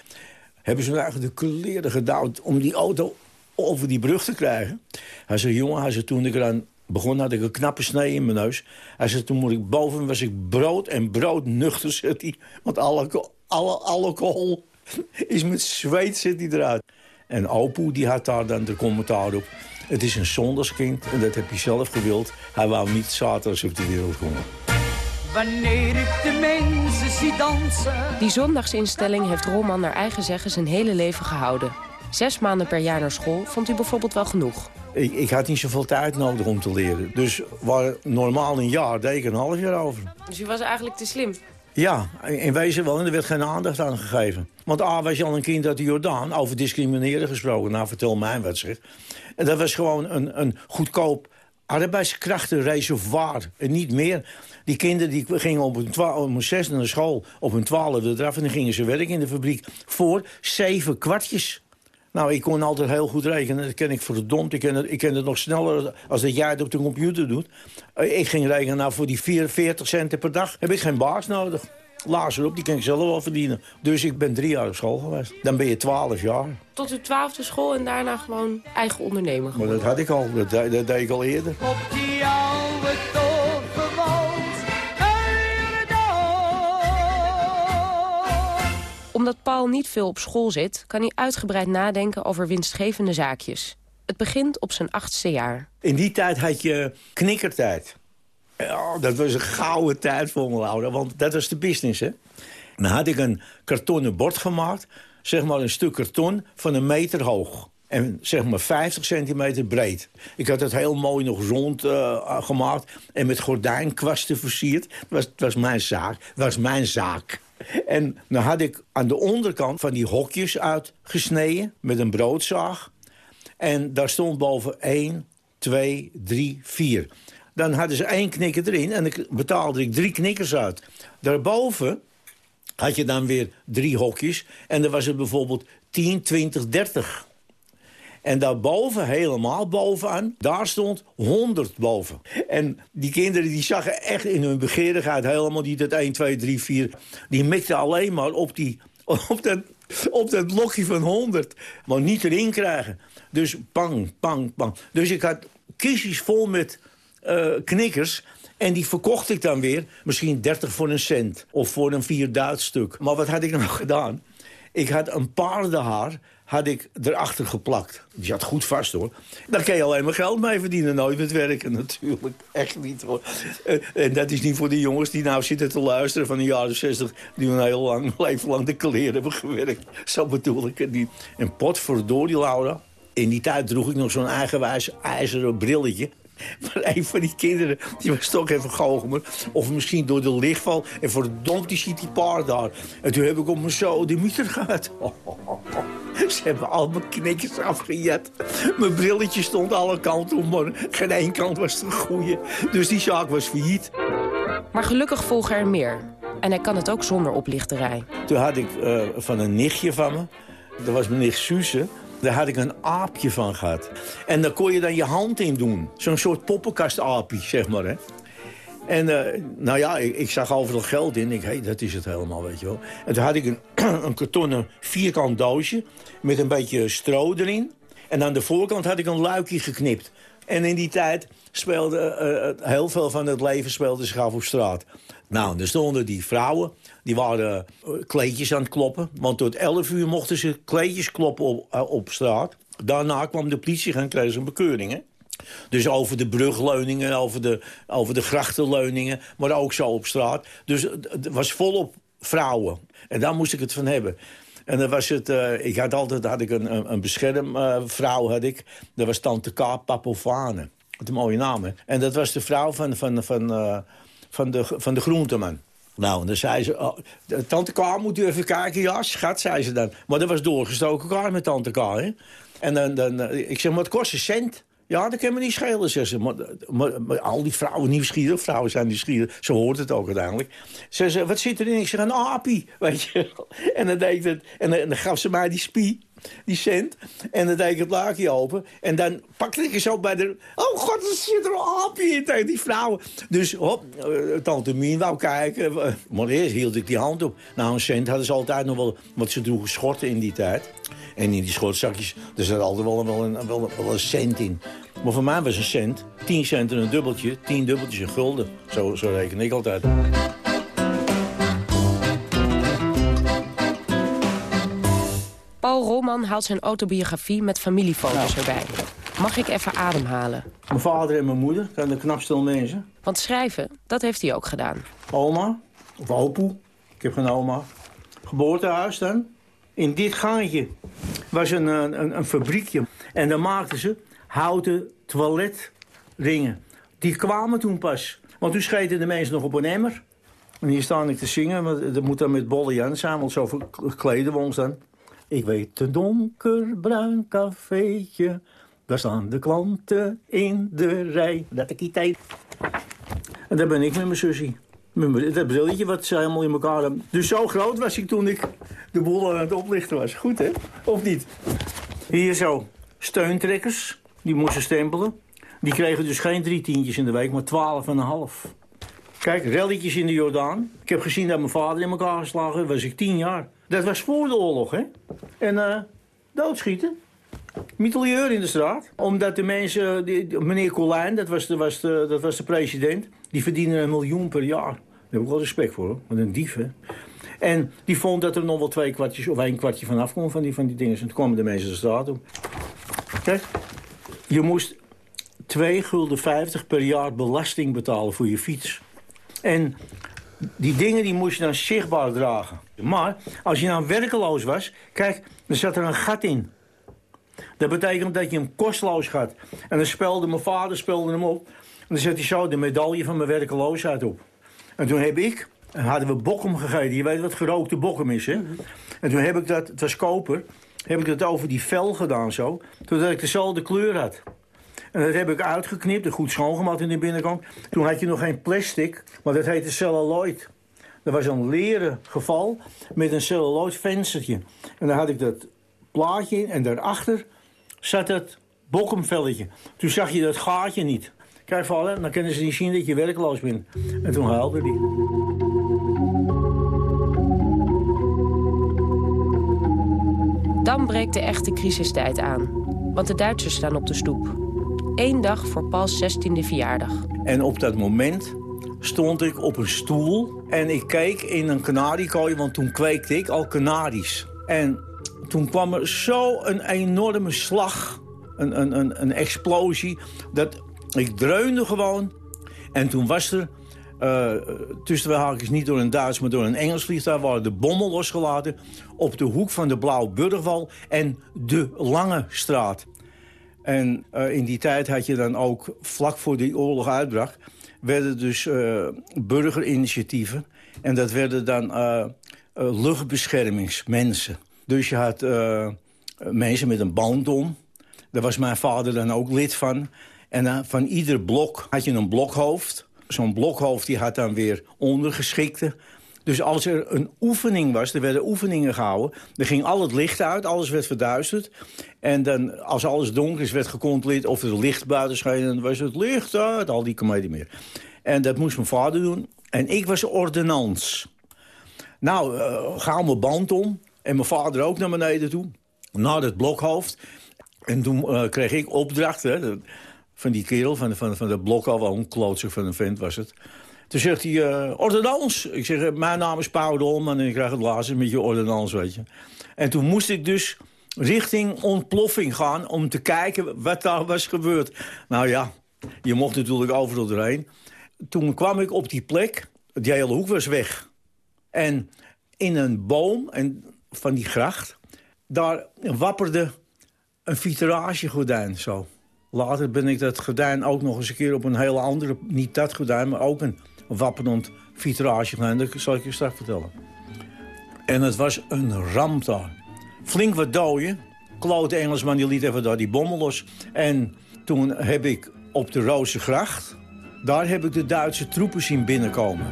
[SPEAKER 21] hebben ze eigenlijk de kleren gedaan om die auto over die brug te krijgen. Hij zei, jongen, hij zei, toen ik eraan begon, had ik een knappe snee in mijn neus. Hij zei, toen moet ik boven, was ik brood en brood nuchter, zit hij. Want alle, alle alcohol is met zweet zit hij eruit. En Opoe die had daar dan de commentaar op. Het is een zondagskind en dat heb je zelf gewild. Hij wou niet zaterdags op de wereld komen.
[SPEAKER 20] Wanneer ik de mensen zie dansen... Die zondagsinstelling heeft Roman naar eigen zeggen zijn hele leven gehouden. Zes maanden per jaar naar school vond u bijvoorbeeld wel genoeg.
[SPEAKER 21] Ik, ik had niet zoveel tijd nodig om te leren. Dus waar normaal een jaar, deed ik een half jaar over.
[SPEAKER 20] Dus u was eigenlijk te slim?
[SPEAKER 21] Ja, in wezen wel. En er werd geen aandacht aan gegeven. Want A was je al een kind uit de Jordaan. Over discrimineren gesproken. Nou, vertel mij wat zeg. En dat was gewoon een, een goedkoop arbeidskrachtenreservoir. En niet meer. Die kinderen die gingen op hun, om hun zes naar school. Op hun twaalfde eraf. En dan gingen ze werken in de fabriek. Voor zeven kwartjes. Nou, ik kon altijd heel goed rekenen. Dat ken ik verdomd. Ik ken het, ik ken het nog sneller als dat jij het op de computer doet. Ik ging rekenen, nou, voor die 44 centen per dag heb ik geen baas nodig. Laat op, die kan ik zelf wel verdienen. Dus ik ben drie jaar op school geweest. Dan ben je twaalf jaar.
[SPEAKER 20] Tot uw twaalfde school en daarna gewoon eigen ondernemer
[SPEAKER 21] Maar dat had ik al, dat, dat deed ik al eerder. Op die oude
[SPEAKER 20] Omdat Paul niet veel op school zit, kan hij uitgebreid nadenken over winstgevende zaakjes. Het begint op zijn achtste jaar.
[SPEAKER 21] In die tijd had je knikkertijd. Ja, dat was een gouden tijd voor me, ouder, want dat was de business, hè. Dan had ik een kartonnen bord gemaakt, zeg maar een stuk karton van een meter hoog. En zeg maar 50 centimeter breed. Ik had het heel mooi nog rond uh, gemaakt. En met gordijnkwasten versierd. Het was, was mijn zaak. Was mijn zaak. En dan had ik aan de onderkant van die hokjes uitgesneden met een broodzaag. En daar stond boven 1, 2, 3, 4. Dan hadden ze één knikker erin en dan betaalde ik drie knikkers uit. Daarboven had je dan weer drie hokjes. En dan was het bijvoorbeeld 10, 20, 30. En daarboven, helemaal bovenaan, daar stond 100 boven. En die kinderen die zagen echt in hun begeerigheid helemaal niet dat 1, 2, 3, 4. Die mikten alleen maar op, die, op, dat, op dat blokje van 100. Maar niet erin krijgen. Dus pang, pang, pang. Dus ik had kistjes vol met uh, knikkers... En die verkocht ik dan weer, misschien 30 voor een cent. Of voor een 4 Duits stuk. Maar wat had ik nou gedaan? Ik had een paardenhaar had ik erachter geplakt. Die zat goed vast, hoor. Daar kan je alleen maar geld mee verdienen. Nooit met werken, natuurlijk. Echt niet, hoor. Eh, en dat is niet voor die jongens die nou zitten te luisteren... van de jaren 60, die een heel lang, leven lang de kleren hebben gewerkt. Zo bedoel ik het niet. En potverdorie, Laura. In die tijd droeg ik nog zo'n eigenwijs ijzeren brilletje. Maar een van die kinderen, die was toch even goochelen. Of misschien door de lichtval. En verdomd, die ziet die paard daar. En toen heb ik op mijn zo de mieter gehad. Ze hebben al mijn knikkers afgejet. Mijn brilletje stond alle kanten op, maar geen één kant was de goede. Dus die zaak was failliet.
[SPEAKER 20] Maar gelukkig volgen er meer. En hij kan het ook zonder oplichterij.
[SPEAKER 21] Toen had ik uh, van een nichtje van me. Dat was mijn nicht Suze. Daar had ik een aapje van gehad. En daar kon je dan je hand in doen. Zo'n soort poppenkastaapje, zeg maar. Hè. En uh, nou ja, ik, ik, zag overal geld in. Ik hey, dat is het helemaal, weet je wel. En toen had ik een, een kartonnen vierkant doosje met een beetje stro erin. En aan de voorkant had ik een luikje geknipt. En in die tijd speelde uh, heel veel van het leven speelde zich af op straat. Nou, er stonden die vrouwen, die waren uh, kleedjes aan het kloppen. Want tot 11 uur mochten ze kleedjes kloppen op, uh, op straat. Daarna kwam de politie en kregen ze een bekeuring? Dus over de brugleuningen, over de, over de grachtenleuningen, maar ook zo op straat. Dus het was volop vrouwen. En daar moest ik het van hebben. En dan was het, uh, ik had altijd had ik een, een, een beschermvrouw, had ik. Dat was Tante K. Papovane. Wat een mooie naam, hè? En dat was de vrouw van, van, van, van, de, van de groenteman. Nou, en dan zei ze, oh, Tante K, moet u even kijken? Ja, schat, zei ze dan. Maar dat was doorgestoken kaart met Tante K? En dan, dan, ik zeg, maar kost een cent. Ja, dat kan me niet schelen, zegt ze. Maar, maar, maar al die vrouwen nieuwsgierig, vrouwen zijn nieuwsgierig. Ze hoort het ook uiteindelijk. Ze zei, wat zit erin? Ik zeg, een apie, weet je En dan, deed het, en dan, dan gaf ze mij die spie die cent. En dan deed ik het laakje open. En dan pakte ik zo bij de... Oh god, er zit er een hapje in tegen die vrouwen. Dus hop, uh, tante Mien wou kijken. Maar eerst hield ik die hand op. Nou, een cent hadden ze altijd nog wel... Want ze droegen schorten in die tijd. En in die schortzakjes, er zat altijd wel, wel, een, wel, wel een cent in. Maar voor mij was een cent, 10 cent en een dubbeltje, 10 dubbeltjes een gulden. Zo, zo reken ik altijd.
[SPEAKER 20] Paul Rolman haalt zijn autobiografie met familiefoto's erbij. Mag ik even ademhalen?
[SPEAKER 21] Mijn vader en mijn moeder, zijn de knapste mensen.
[SPEAKER 20] Want schrijven, dat heeft hij ook gedaan.
[SPEAKER 21] Oma, of opoe, ik heb geen oma. Geboortehuis dan. In dit gangetje was een, een, een fabriekje. En daar maakten ze houten toiletringen. Die kwamen toen pas. Want toen scheten de mensen nog op een emmer. En hier staan ik te zingen, want dat moet dan met Bolle Jan samen, want zo verkleden we ons dan. Ik weet een donkerbruin cafeetje, daar staan de klanten in de rij. Dat ik tijd. En daar ben ik met mijn zusje. Dat brilletje wat ze helemaal in elkaar hebben. Dus zo groot was ik toen ik de boel aan het oplichten was. Goed, hè? Of niet? Hier zo, steuntrekkers, die moesten stempelen. Die kregen dus geen drie tientjes in de week, maar twaalf en een half. Kijk, relletjes in de Jordaan. Ik heb gezien dat mijn vader in elkaar geslagen was ik tien jaar. Dat was voor de oorlog, hè? En uh, doodschieten. Mitrailleur in de straat. Omdat de mensen, die, meneer Colijn, dat was, de, was dat was de president... die verdiende een miljoen per jaar. Daar heb ik wel respect voor, hoor. Wat een dief, hè? En die vond dat er nog wel twee kwartjes of één kwartje vanaf kon van die, van die dingen. En toen kwamen de mensen de straat op. Kijk, je moest 2 gulden 50 per jaar belasting betalen voor je fiets. En die dingen die moest je dan zichtbaar dragen. Maar als je nou werkeloos was, kijk, dan zat er een gat in. Dat betekent dat je hem kostloos gaat. En dan speelde mijn vader speelde hem op. En dan zet hij zo de medaille van mijn werkeloosheid op. En toen heb ik, hadden we bokkem gegeten. Je weet wat gerookte bokkem is, hè? En toen heb ik dat, het was koper, heb ik dat over die vel gedaan zo. Totdat ik dezelfde kleur had. En dat heb ik uitgeknipt en goed schoongemaakt in de binnenkant. Toen had je nog geen plastic, maar dat heette celluloid. Er was een leren geval met een celluloid venstertje. En daar had ik dat plaatje in en daarachter zat het bokkemvelletje. Toen zag je dat gaatje niet. Kijk, vallen, dan kunnen ze niet zien dat je werkloos bent. En toen huilde die.
[SPEAKER 20] Dan breekt de echte crisistijd aan. Want de Duitsers staan op de stoep. Eén dag voor Pauls 16e verjaardag.
[SPEAKER 21] En op dat moment stond ik op een stoel en ik keek in een kanariekooi, want toen kweekte ik al kanaries. En toen kwam er zo een enorme slag, een, een, een, een explosie, dat ik dreunde gewoon. En toen was er, uh, tussen de haakjes niet door een Duits, maar door een Engels vliegtuig... waren de bommen losgelaten op de hoek van de Blauw-Burgwal en de Lange Straat. En uh, in die tijd had je dan ook, vlak voor die oorlog uitbrak... werden dus uh, burgerinitiatieven. En dat werden dan uh, luchtbeschermingsmensen. Dus je had mensen met een band om. Daar was mijn vader dan ook lid van. En van ieder blok had je een blokhoofd. Zo'n blokhoofd die had dan weer ondergeschikte. Dus als er een oefening was, er werden oefeningen gehouden... er ging al het licht uit, alles werd verduisterd. En dan, als alles donker is, werd gecontroleerd of er licht buiten scheen... dan was het licht uit, al die comedie meer. En dat moest mijn vader doen. En ik was ordonnans. Nou, uh, ga mijn band om. En mijn vader ook naar beneden toe. Naar het blokhoofd. En toen uh, kreeg ik opdrachten van die kerel, van, van, van de blok al, wel een klootzak van een vent was het. Toen zegt hij, uh. Ik zeg, mijn naam is Pauw Dolman en ik krijg het laatste met je ordonnans, weet je. En toen moest ik dus richting ontploffing gaan om te kijken wat daar was gebeurd. Nou ja, je mocht natuurlijk overal doorheen. Toen kwam ik op die plek, die hele hoek was weg. En in een boom en van die gracht, daar wapperde een vitragegordijn zo. Later ben ik dat gordijn ook nog eens een keer op een hele andere... niet dat gordijn, maar ook een wapperend vitragegordijn. Dat zal ik je straks vertellen. En het was een ramp daar. Flink wat doden. klote Engelsman die liet even daar die bommen los. En toen heb ik op de Rozengracht... daar heb ik de Duitse troepen zien binnenkomen.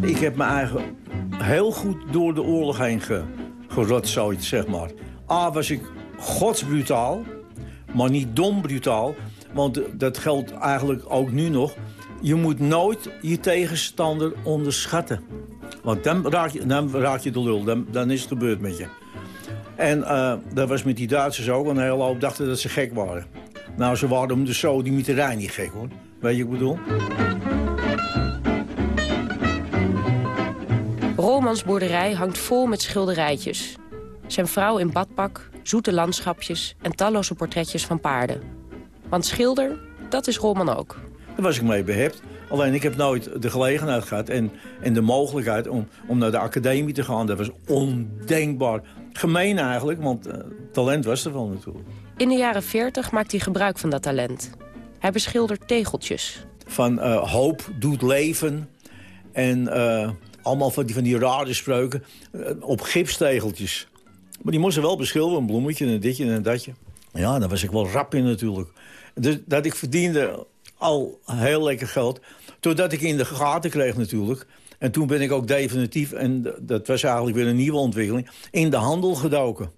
[SPEAKER 21] Ik heb me eigenlijk heel goed door de oorlog heen ge, gerotzooid, zeg maar. A, was ik godsbrutaal, maar niet dom brutaal. Want dat geldt eigenlijk ook nu nog. Je moet nooit je tegenstander onderschatten. Want dan raak je, dan raak je de lul, dan, dan is het gebeurd met je. En uh, dat was met die Duitsers ook, want een hele hoop dachten dat ze gek waren. Nou, ze waren om de zo die niet gek, hoor. Weet je wat ik bedoel?
[SPEAKER 20] Romans boerderij hangt vol met schilderijtjes. Zijn vrouw in badpak, zoete landschapjes en talloze portretjes van paarden. Want schilder, dat is Roman ook.
[SPEAKER 21] Daar was ik mee behept. Alleen ik heb nooit de gelegenheid gehad en, en de mogelijkheid om, om naar de academie te gaan. Dat was ondenkbaar. Gemeen eigenlijk, want uh, talent was er wel natuurlijk.
[SPEAKER 20] In de jaren 40 maakt hij gebruik van dat talent. Hij beschildert tegeltjes.
[SPEAKER 21] Van uh, hoop doet leven en uh, allemaal van die, van die rare spreuken op gipstegeltjes. Maar die moesten wel beschilderen, een bloemetje en een ditje en een datje. Ja, daar was ik wel rap in natuurlijk. Dus dat ik verdiende al heel lekker geld. Totdat ik in de gaten kreeg natuurlijk. En toen ben ik ook definitief, en dat was eigenlijk weer een nieuwe ontwikkeling... in de handel gedoken.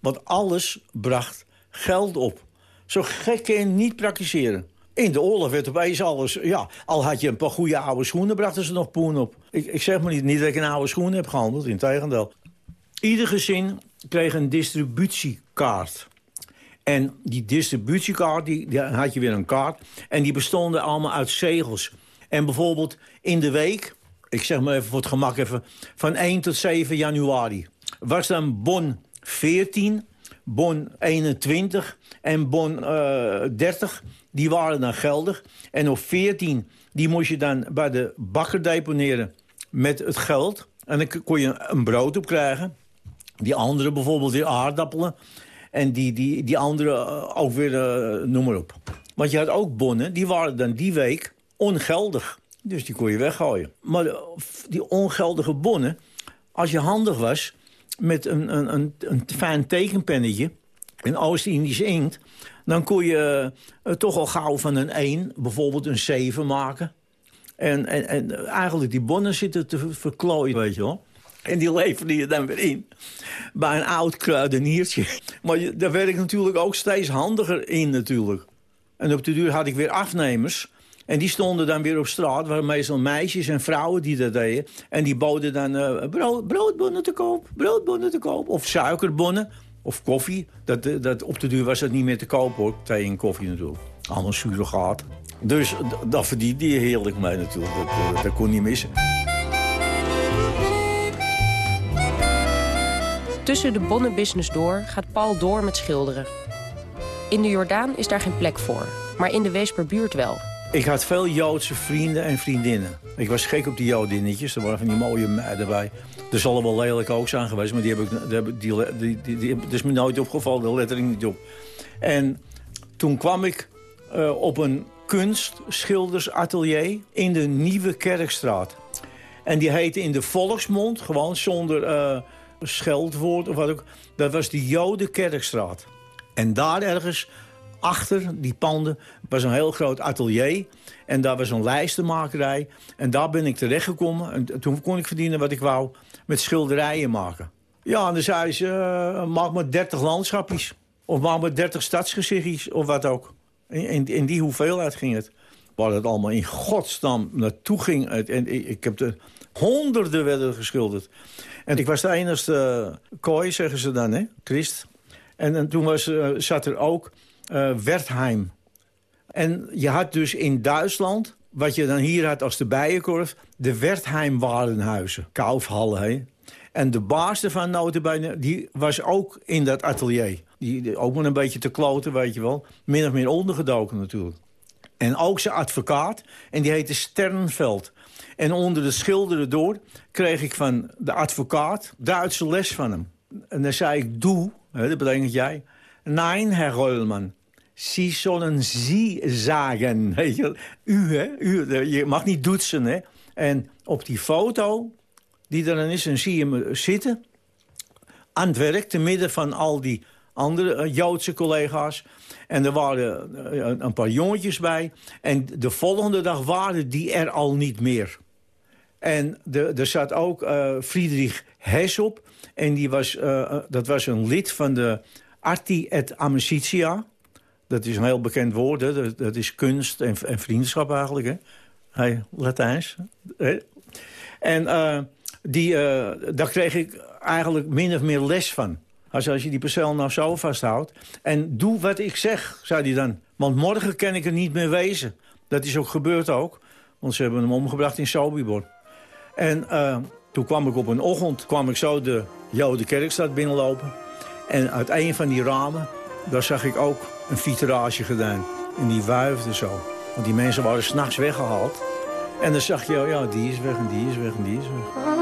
[SPEAKER 21] Want alles bracht geld op. Zo gek kun je niet praktiseren. In de oorlog werd opeens alles... Ja, al had je een paar goede oude schoenen, brachten ze nog poen op. Ik, ik zeg maar niet, niet dat ik een oude schoen heb gehandeld, in tegendeel. Ieder gezin kreeg een distributiekaart. En die distributiekaart, die, had je weer een kaart. En die bestonden allemaal uit zegels. En bijvoorbeeld in de week, ik zeg maar even voor het gemak even... van 1 tot 7 januari was dan bon 14, bon 21 en bon uh, 30. Die waren dan geldig. En op 14, die moest je dan bij de bakker deponeren met het geld. En dan kon je een brood op krijgen. Die andere bijvoorbeeld weer aardappelen. En die, die, die andere uh, ook weer, uh, noem maar op. Want je had ook bonnen, die waren dan die week ongeldig. Dus die kon je weggooien. Maar de, die ongeldige bonnen, als je handig was... met een, een, een, een fijn tekenpennetje, een Oost-Indische inkt... dan kon je toch al gauw van een 1 bijvoorbeeld een 7 maken. En, en, en eigenlijk die bonnen zitten te verklooien, weet je wel. En die leverde je dan weer in bij een oud kruideniertje. Maar daar werd ik natuurlijk ook steeds handiger in natuurlijk. En op de duur had ik weer afnemers. En die stonden dan weer op straat. waren meestal meisjes en vrouwen die dat deden. En die boden dan uh, brood, broodbonnen te koop, broodbonnen te koop. Of suikerbonnen, of koffie. Dat, dat, op de duur was dat niet meer te koop hoor. Thee en koffie natuurlijk. Allemaal surrogaat. Dus dat verdiende je heerlijk mee natuurlijk. Dat, dat, dat kon niet missen.
[SPEAKER 20] Tussen de bonnenbusiness door gaat Paul door met schilderen. In de Jordaan is daar geen plek voor, maar in de Weesperbuurt wel.
[SPEAKER 21] Ik had veel Joodse vrienden en vriendinnen. Ik was gek op die Jodinnetjes, er waren van die mooie meiden bij. Er zal er wel lelijk ook zijn geweest, maar die heb ik, die, die, die, die, is me nooit opgevallen, de lettering niet op. En toen kwam ik uh, op een kunstschildersatelier in de Nieuwe Kerkstraat. En die heette in de volksmond, gewoon zonder... Uh, scheldwoord of wat ook. Dat was de Jodenkerkstraat. En daar ergens achter die panden was een heel groot atelier. En daar was een lijstenmakerij. En daar ben ik terechtgekomen. En toen kon ik verdienen wat ik wou met schilderijen maken. Ja, en dan zei ze, uh, maak maar 30 landschapjes. Of maak maar 30 stadsgezichtjes, of wat ook. In, in, die hoeveelheid ging het. Waar het allemaal in godsnaam naartoe ging. En ik, heb er honderden werden geschilderd. En ik was de enigste kooi, zeggen ze dan, hè? Christ. En, en toen was, uh, zat er ook uh, Wertheim. En je had dus in Duitsland, wat je dan hier had als de bijenkorf... de Wertheim-warenhuizen, Kaufhallen, hè? En de baas ervan, notabene, die was ook in dat atelier. Die, ook maar een beetje te kloten, weet je wel. Min of meer ondergedoken natuurlijk. En ook zijn advocaat, en die heette Sternveld. En onder de schilderen door kreeg ik van de advocaat Duitse les van hem. En dan zei ik, doe, dat betekent jij. Nein, Herr Reulman. Sie sollen Sie sagen. U, hè? Je mag niet doetsen, hè? En op die foto die er dan is, dan zie je me zitten... aan het werk, te midden van al die andere eh, Joodse collega's. En er waren eh, een paar jongetjes bij. En de volgende dag waren die er al niet meer. En de, er zat ook uh, Friedrich Hess op. En die was, dat was een lid van de Arti et Amicitia. Dat is een heel bekend woord. Hè? Dat, is kunst en, en, vriendschap eigenlijk. Hè? Hey, Latijns. En die, daar kreeg ik eigenlijk min of meer les van. Als, als je die persoon nou zo vasthoudt. En doe wat ik zeg, zei hij dan. Want morgen kan ik er niet meer wezen. Dat is ook gebeurd ook. Want ze hebben hem omgebracht in Sobibor. En uh, toen kwam ik op een ochtend, kwam ik zo de Jode Kerkstad binnenlopen. En uit een van die ramen, daar zag ik ook een vitrage gedaan. En die wuifde zo. Want die mensen waren s'nachts weggehaald. En dan zag je, ja, die is weg en die is weg en die is weg.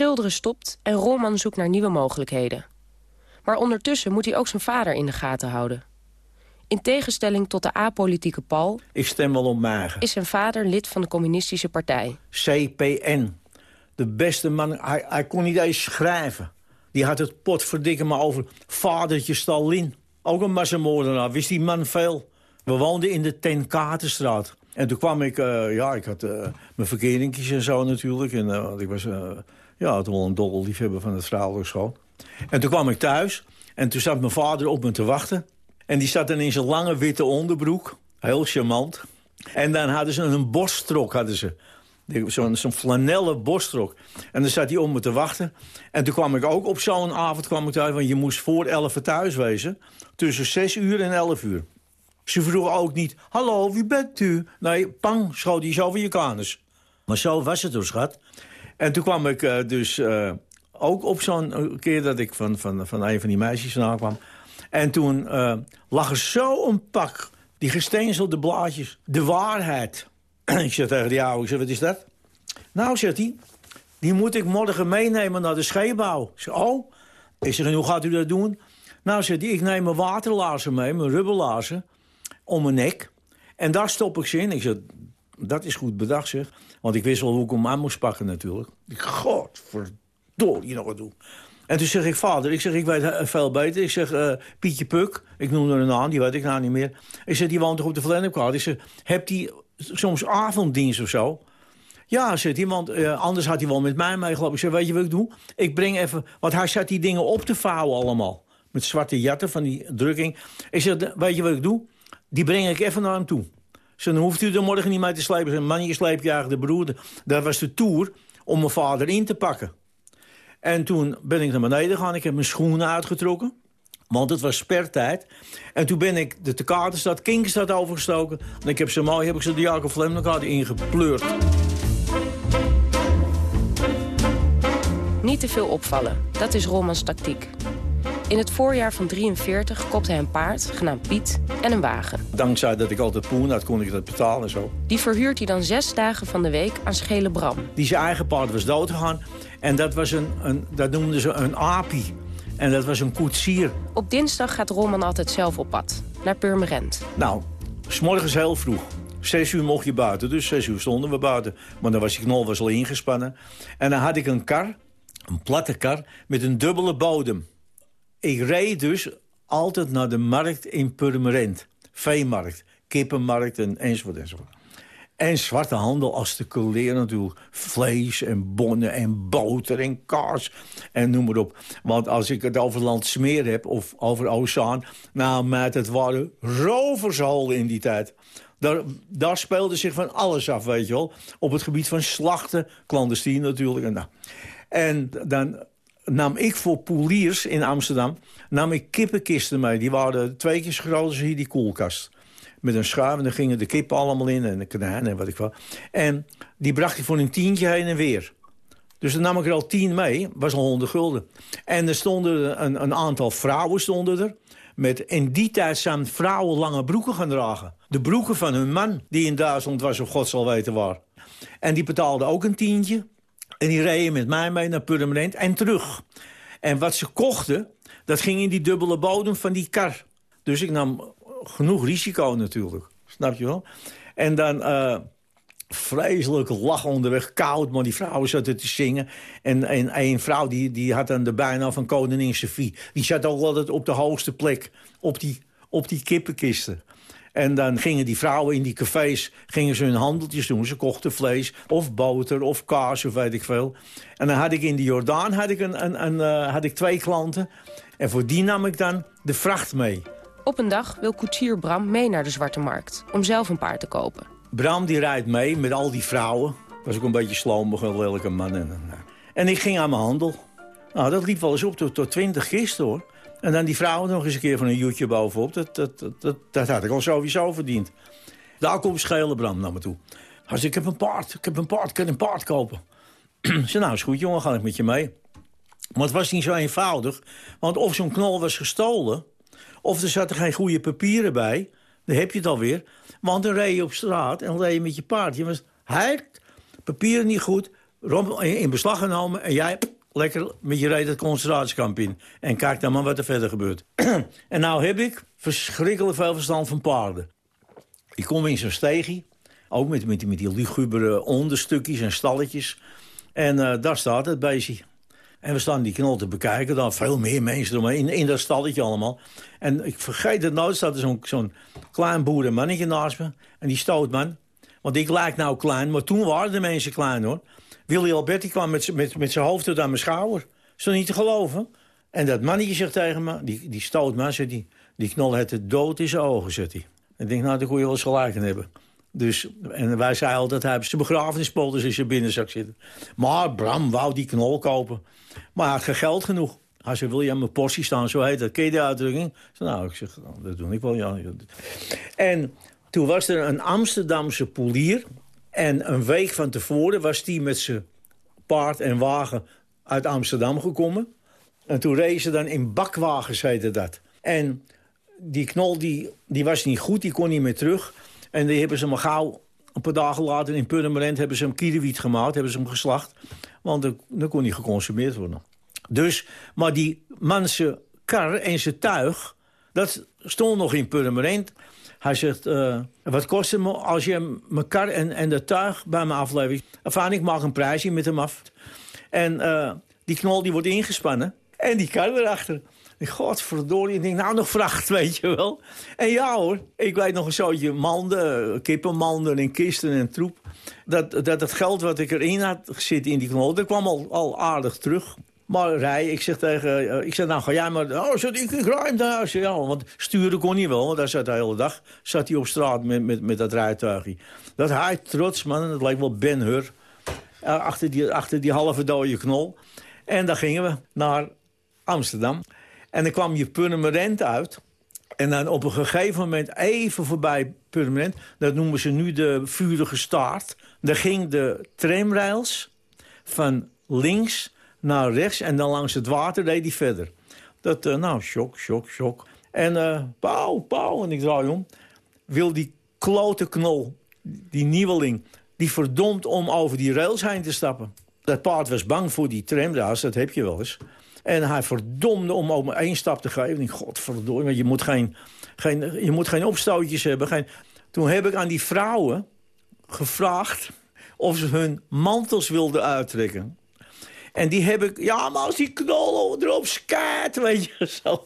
[SPEAKER 20] Schilderen stopt en Rolman zoekt naar nieuwe mogelijkheden. Maar ondertussen moet hij ook zijn vader in de gaten houden. In tegenstelling tot de apolitieke Paul...
[SPEAKER 21] Ik stem wel op Magen.
[SPEAKER 20] ...is zijn vader lid van de communistische partij.
[SPEAKER 21] CPN. De beste man, hij, hij kon niet eens schrijven. Die had het potverdikke maar over vadertje Stalin. Ook een massamoordenaar, wist die man veel. We woonden in de Tenkatenstraat. En toen kwam ik, uh, ja, ik had uh, mijn verkeringjes en zo natuurlijk. En uh, ik was ja, toen wel een dolle liefhebber van het school. En toen kwam ik thuis en toen zat mijn vader op me te wachten. En die zat dan in zijn lange witte onderbroek. Heel charmant. En dan hadden ze een borststrok, hadden ze. Zo'n zo flanellen borststrok. En dan zat hij om me te wachten. En toen kwam ik ook op zo'n avond kwam ik thuis... want je moest voor elf thuis wezen. Tussen zes uur en elf uur. Ze vroegen ook niet, hallo, wie bent u? Nee, pang, schoot hij zo van je kanus. Maar zo was het, hoor, schat. En toen kwam ik uh, dus uh, ook op zo'n keer dat ik van, van, van een van die meisjes vandaan kwam. En toen uh, lag er zo een pak, die gesteenselde blaadjes, de waarheid. ik zeg tegen die oude, wat is dat? Nou, zegt hij, die moet ik morgen meenemen naar de scheepbouw. Ik oh. Ik zeg, hoe gaat u dat doen? Nou, zegt hij, ik neem mijn waterlaarzen mee, mijn rubberlaarzen, om mijn nek. En daar stop ik ze in. Ik zeg, dat is goed bedacht, zeg. Want ik wist wel hoe ik hem aan moest pakken natuurlijk. Ik, godverdorie nog wat doen. En toen zeg ik, vader, ik zeg, ik weet veel beter. Ik zeg, uh, Pietje Puk, ik noemde een naam, die weet ik nou niet meer. Ik zeg, die woont toch op de Vlendepkade? Ik zeg, hebt die soms avonddienst of zo? Ja, zegt want uh, anders had hij wel met mij meegelopen. Ik zeg, weet je wat ik doe? Ik breng even... Want hij zat die dingen op te vouwen allemaal. Met zwarte jatten van die drukking. Ik zeg, weet je wat ik doe? Die breng ik even naar hem toe. Ze dan hoeft u er morgen niet mee te slepen. Zijn man, je de broer. Dat was de tour om mijn vader in te pakken. En toen ben ik naar beneden gegaan. Ik heb mijn schoenen uitgetrokken. Want het was spertijd. En toen ben ik de Tekatenstad, Kinkerstad overgestoken. En ik heb ze mooi, heb ik ze de Jacob Vlemmelkade ingepleurd.
[SPEAKER 20] Niet te veel opvallen. Dat is Romans tactiek. In het voorjaar van 43 kopt hij een paard, genaamd Piet, en een wagen.
[SPEAKER 21] Dankzij dat ik altijd poen had, kon ik dat betalen en zo.
[SPEAKER 20] Die verhuurt hij dan zes dagen van de week aan Schele Bram.
[SPEAKER 21] Die zijn eigen paard was doodgegaan. En dat, was een, een, dat noemden ze een apie. En dat was een koetsier.
[SPEAKER 20] Op dinsdag gaat Roman altijd zelf op pad, naar Purmerend.
[SPEAKER 21] Nou, s'morgens heel vroeg. Zes uur mocht je buiten, dus zes uur stonden we buiten. Maar dan was die knol was al ingespannen. En dan had ik een kar, een platte kar, met een dubbele bodem ik reed dus altijd naar de markt in Purmerend. Veemarkt, kippenmarkt en enzovoort enzovoort. En zwarte handel als de colleer natuurlijk. Vlees en bonnen en boter en kaas en noem maar op. Want als ik het over land smeer heb of over Ozaan... nou, met het waren roversholen in die tijd. Daar, daar speelde zich van alles af, weet je wel. Op het gebied van slachten, clandestien natuurlijk. En, nou. en dan nam ik voor poeliers in Amsterdam... nam ik kippenkisten mee. Die waren twee keer zo groot als hier die koelkast. Met een schuif en dan gingen de kippen allemaal in en de en wat ik wel. En die bracht ik voor een tientje heen en weer. Dus dan nam ik er al tien mee, was al honderd gulden. En er stonden een, een aantal vrouwen stonden er. Met in die tijd zijn vrouwen lange broeken gaan dragen. De broeken van hun man, die in Duitsland was, of God zal weten waar. En die betaalde ook een tientje. En die reden met mij mee naar Purmerend en terug. En wat ze kochten, dat ging in die dubbele bodem van die kar. Dus ik nam genoeg risico natuurlijk. Snap je wel? En dan... Uh, vreselijk lachen onderweg, koud, maar die vrouwen zaten te zingen. En, en een vrouw die, die had dan de bijna van koningin Sophie. Die zat ook altijd op de hoogste plek, op die, op die kippenkisten. En dan gingen die vrouwen in die cafés gingen ze hun handeltjes doen. Ze kochten vlees of boter of kaas of weet ik veel. En dan had ik in de Jordaan had ik, een, een, een uh, had ik twee klanten. En voor die nam ik dan de vracht mee.
[SPEAKER 20] Op een dag wil koetsier Bram mee naar de Zwarte Markt... om zelf een paard te kopen.
[SPEAKER 21] Bram die rijdt mee met al die vrouwen. Was ook een beetje slomig, een lelijke man. En, en ik ging aan mijn handel. Nou, dat liep wel eens op tot, tot 20 kisten, hoor. En dan die vrouwen nog eens een keer van een joetje bovenop. Dat, dat, dat, dat, had ik al sowieso verdiend. Daar komt Schelen Bram naar me toe. Hij zei, ik heb een paard, ik heb een paard, ik kan een paard kopen. ik nou is goed jongen, ga ik met je mee. Maar het was niet zo eenvoudig. Want of zo'n knol was gestolen... of er zaten geen goede papieren bij... dan heb je het alweer. Want dan reed je op straat en reed je met je paard. Je was hard, papieren niet goed, in beslag genomen... en jij lekker met je reed het concentratiekamp in. En kijk dan maar wat er verder gebeurt. en nou heb ik verschrikkelijk veel verstand van paarden. Ik kom in zo'n steegje, ook met, met, met die lugubere onderstukjes en stalletjes. En uh, daar staat het beestje. En we staan die knol te bekijken. Dan veel meer mensen eromheen. In, in dat stalletje allemaal. En ik vergeet het nooit. staat er zo'n zo'n klein boerenmannetje naast me. En die stoot man. Want ik lijk nou klein. Maar toen waren de mensen klein hoor. Willy Alberti kwam met, met, met zijn hoofd tot aan mijn schouder. Is niet te geloven? En dat mannetje zegt tegen me. Die, die stoot me. Zegt die, die knol het de dood in zijn ogen. Zegt hij. Ik denk nou, daar kon je wel eens gelijk in hebben. Dus, en wij zeiden altijd, hij heeft zijn begrafenispolders in zijn binnenzak zitten. Maar Bram wou die knol kopen. Maar hij had geen geld genoeg. Hij zei, wil je aan mijn portie staan? Zo heet dat. Ken je de uitdrukking? Nou, ik zeg, nou, dat doe ik wel, ja. En toen was er een Amsterdamse polier. En een week van tevoren was die met zijn paard en wagen uit Amsterdam gekomen. En toen reed ze dan in bakwagens, heette dat. En die knol die, die was niet goed, die kon niet meer terug. En die hebben ze maar gauw, een paar dagen later in Purmerend... hebben ze hem kierenwiet gemaakt, hebben ze hem geslacht. Want dan, kon hij geconsumeerd worden. Dus, maar die manse kar en zijn tuig... dat stond nog in Purmerend. Hij zegt, uh, wat kost het me als je mijn kar en, en de tuig bij me aflevert? Enfin, ik mag een prijsje met hem af. En uh, die knol die wordt ingespannen. En die kar erachter. Godverdorie, ik denk, nou nog vracht, weet je wel. En ja hoor, ik weet nog een zootje manden, kippenmanden en kisten en troep. Dat, dat het geld wat ik erin had gezeten in die knol, dat kwam al, al aardig terug. Maar rij, ik zeg tegen, uh, ik zeg nou ga jij maar, oh zit ik, ik ruim daar. Ja, want sturen kon hij wel, want daar zat de hele dag, zat hij op straat met, met, met dat rijtuigje. Dat hij trots man, dat lijkt wel Ben Hur, uh, achter, die, achter die halve dode knol. En dan gingen we naar Amsterdam. En dan kwam je permanent uit. En dan op een gegeven moment even voorbij permanent... dat noemen ze nu de vurige staart. Daar ging de tramrails van links naar rechts... en dan langs het water deed hij verder. Dat, uh, nou, shock, shock, shock. En uh, pauw, pauw, en ik draai om. Wil die klote knol, die nieuweling... die verdomd om over die rails heen te stappen. Dat paard was bang voor die tramrails, dat heb je wel eens... En hij verdomde om maar één stap te geven. Ik godverdomme, want je moet geen, geen, je moet geen opstootjes hebben. Geen... Toen heb ik aan die vrouwen gevraagd of ze hun mantels wilden uittrekken. En die heb ik, ja, maar als die knol erop skaat, weet je, zo.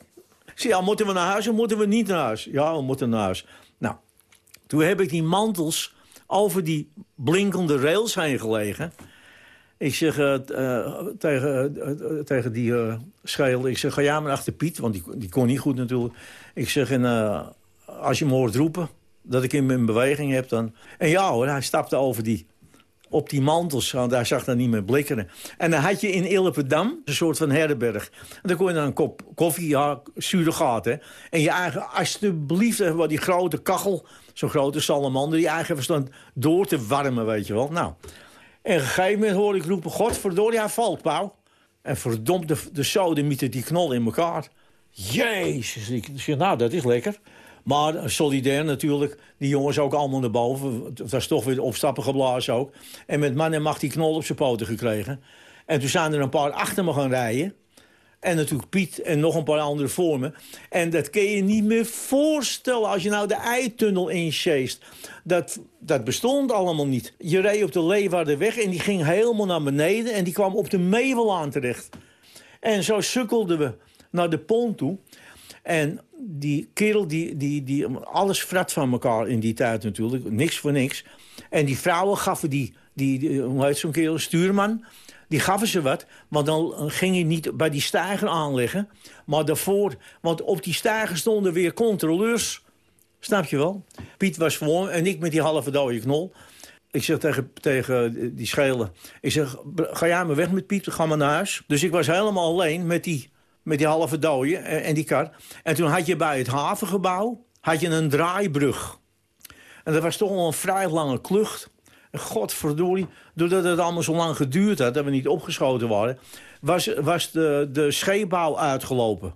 [SPEAKER 21] Ik ja, moeten we naar huis of moeten we niet naar huis? Ja, we moeten naar huis. Nou, toen heb ik die mantels over die blinkende rails heen gelegen. Ik zeg uh, tegen, uh, tegen die uh, scheel, ik zeg, ga jij maar achter Piet, want die, die kon niet goed natuurlijk. Ik zeg, en, als je me hoort roepen, dat ik in mijn beweging heb dan... En ja hoor, hij stapte over die, op die mantels, want hij zag daar niet meer blikken. En dan had je in Illependam een soort van herberg. En dan kon je dan een kop koffie, ja, surrogaat, hè. En je eigen, alsjeblieft, wat die grote kachel, zo'n grote salamander... die eigen verstand door te warmen, weet je wel. Nou... En op een gegeven moment hoor ik roepen, godverdorie, hij valt, Pauw. En verdomd de, de die knol in elkaar. Jezus, ik nou, dat is lekker. Maar solidair natuurlijk, die jongens ook allemaal naar boven. Dat is toch weer opstappen geblazen ook. En met man en macht die knol op zijn poten gekregen. En toen zijn er een paar achter me gaan rijden. En natuurlijk Piet en nog een paar andere vormen. En dat kun je niet meer voorstellen als je nou de eitunnel insjeest. Dat, dat bestond allemaal niet. Je reed op de Leeuwardenweg en die ging helemaal naar beneden... en die kwam op de Meewelaan terecht. En zo sukkelden we naar de pont toe. En die kerel, die, die, die, alles frat van elkaar in die tijd natuurlijk. Niks voor niks. En die vrouwen gaven die, die, hoe heet zo'n kerel, stuurman... Die gaven ze wat, want dan ging je niet bij die stijger aanleggen. Maar daarvoor, want op die stijger stonden weer controleurs. Snap je wel? Piet was voor en ik met die halve dode knol. Ik zeg tegen, tegen die schelen, ik zeg, ga jij maar weg met Piet, ga maar naar huis. Dus ik was helemaal alleen met die, met die halve dode en die kar. En toen had je bij het havengebouw had je een draaibrug. En dat was toch wel een vrij lange klucht. Godverdorie, doordat het allemaal zo lang geduurd had... dat we niet opgeschoten waren... was, was de, de scheepbouw uitgelopen.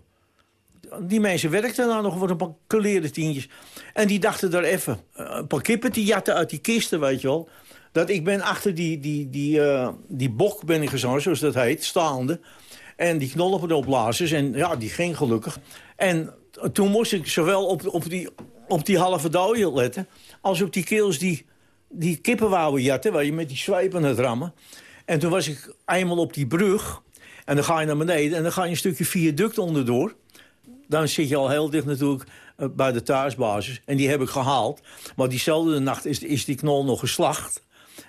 [SPEAKER 21] Die mensen werkten daar nog voor een paar tientjes. En die dachten daar even eh, een paar kippen die jatten uit die kisten, weet je wel. Dat ik ben achter die, die, die, uh, die bok ben ik gezongen, zoals dat heet, staande. En die knol op de opblazers. En ja, die ging gelukkig. En toen moest ik zowel op, op, die, op die halve dode letten... als op die keels die die kippen wouden jatten, waar je met die zweep het rammen. En toen was ik eenmaal op die brug. En dan ga je naar beneden en dan ga je een stukje viaduct onderdoor. Dan zit je al heel dicht natuurlijk eh, bij de thuisbasis. En die heb ik gehaald. Maar diezelfde nacht is, is die knol nog geslacht.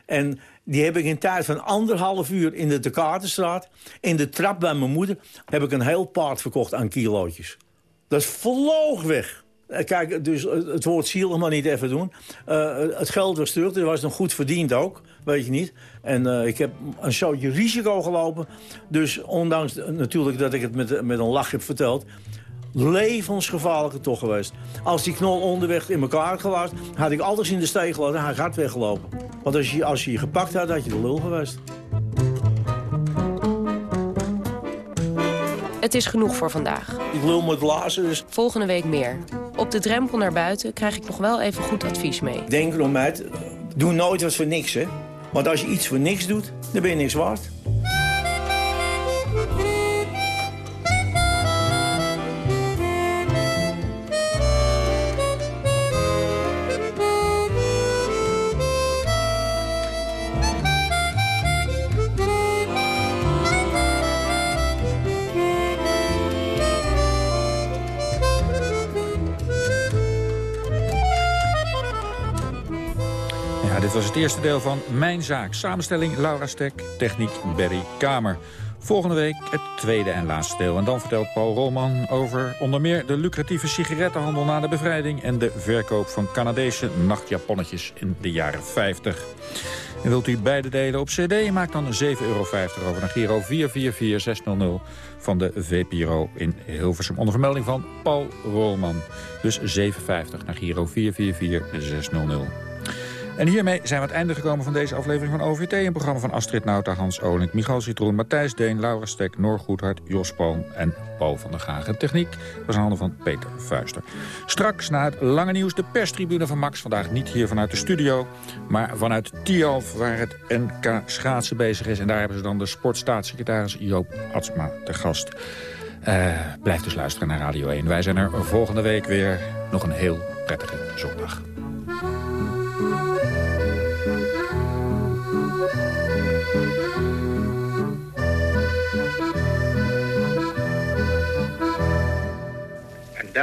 [SPEAKER 21] En die heb ik in tijd van anderhalf uur in de Dekaartenstraat... in de trap bij mijn moeder... heb ik een heel paard verkocht aan kilootjes. Dat vloog weg. Eh, kijk, dus het woord zielig maar niet even doen. Uh, het geld was terug, dat was nog goed verdiend ook, weet je niet. En ik heb een zoutje risico gelopen. Dus ondanks natuurlijk dat ik het met, met een lach heb verteld... levensgevaarlijke toch geweest. Als die knol onderweg in elkaar gewaast... had ik alles in de steeg gelaten en hij gaat weggelopen. Want als je, als je je gepakt had, had je de lul geweest.
[SPEAKER 20] Het is genoeg voor vandaag.
[SPEAKER 21] Ik lul met blazen, dus...
[SPEAKER 20] Volgende week meer. Op de drempel naar buiten krijg ik nog wel even goed advies mee.
[SPEAKER 21] Denk erom, meid. Doe nooit wat voor niks, hè. Want als je iets voor niks doet, dan ben je niks waard.
[SPEAKER 13] Eerste deel van Mijn Zaak. Samenstelling Laura Stek, techniek Berry Kamer. Volgende week het tweede en laatste deel. En dan vertelt Paul Rolman over onder meer de lucratieve sigarettenhandel na de bevrijding... en de verkoop van Canadese nachtjaponnetjes in de jaren 50. En wilt u beide delen op cd? Maak dan 7,50 euro over naar Giro 444600 van de VPRO in Hilversum. Onder vermelding van Paul Rolman. Dus 7,50 naar Giro 444600. En hiermee zijn we aan het einde gekomen van deze aflevering van OVT. Een programma van Astrid Nauta, Hans Olink, Michal Citroen, Matthijs Deen, Laura Stek, Noor Goedhart, Jos Palm en Paul van der Gaag. En techniek was in handen van Peter Vuister. Straks na het lange nieuws de perstribune van Max. Vandaag niet hier vanuit de studio, maar vanuit Tialf waar het NK schaatsen bezig is. En daar hebben ze dan de sportstaatssecretaris Joop Atsma te gast. Uh, blijf dus luisteren naar Radio 1. Wij zijn er volgende week weer. Nog een heel prettige zondag.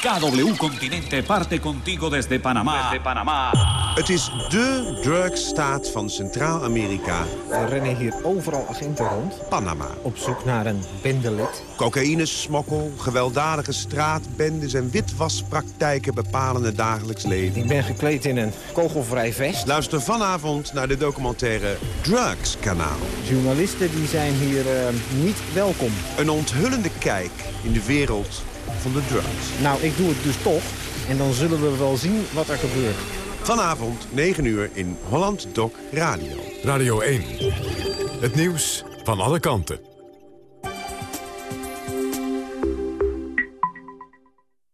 [SPEAKER 22] KW Continente parte contigo desde Panamá. Desde Panamá.
[SPEAKER 23] Het is dé drugstaat van Centraal-Amerika.
[SPEAKER 24] Er rennen hier overal agenten rond.
[SPEAKER 23] Panama.
[SPEAKER 24] Op zoek naar een bendelid.
[SPEAKER 23] Cocaïnesmokkel, gewelddadige straatbendes en witwaspraktijken bepalen het dagelijks leven.
[SPEAKER 24] Ik ben gekleed in een kogelvrij vest.
[SPEAKER 23] Luister vanavond naar de documentaire Drugs Kanaal.
[SPEAKER 24] Journalisten die zijn hier uh, niet welkom.
[SPEAKER 23] Een onthullende kijk in de wereld van de drugs.
[SPEAKER 24] Nou, ik doe het dus toch. En dan zullen we wel zien wat er gebeurt.
[SPEAKER 23] Vanavond, 9 uur, in Holland Doc Radio.
[SPEAKER 12] Radio 1. Het nieuws van alle kanten.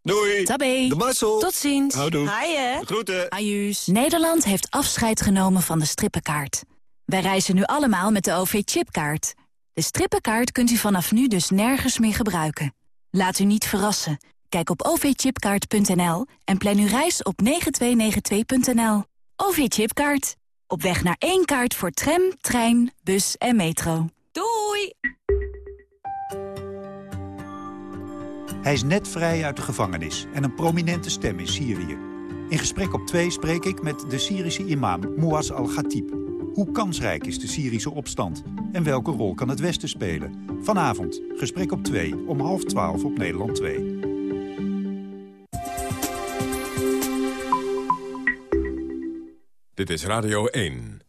[SPEAKER 25] Doei!
[SPEAKER 26] Tabé.
[SPEAKER 12] De Marcel.
[SPEAKER 26] Tot ziens.
[SPEAKER 12] Houdoe.
[SPEAKER 26] Haaien.
[SPEAKER 12] Groeten.
[SPEAKER 26] Ajuus. Nederland heeft afscheid genomen van de strippenkaart. Wij reizen nu allemaal met de OV-chipkaart. De strippenkaart kunt u vanaf nu dus nergens meer gebruiken. Laat u niet verrassen. Kijk op ovchipkaart.nl en plan uw reis op 9292.nl. OV-chipkaart. Op weg naar één kaart voor tram, trein, bus en metro. Doei!
[SPEAKER 9] Hij is net vrij uit de gevangenis en een prominente stem in Syrië. In gesprek op twee spreek ik met de Syrische imam Mouaz al-Khatib. Hoe kansrijk is de Syrische opstand? En welke rol kan het Westen spelen? Vanavond, gesprek op 2, om half 12 op Nederland 2.
[SPEAKER 12] Dit is Radio 1.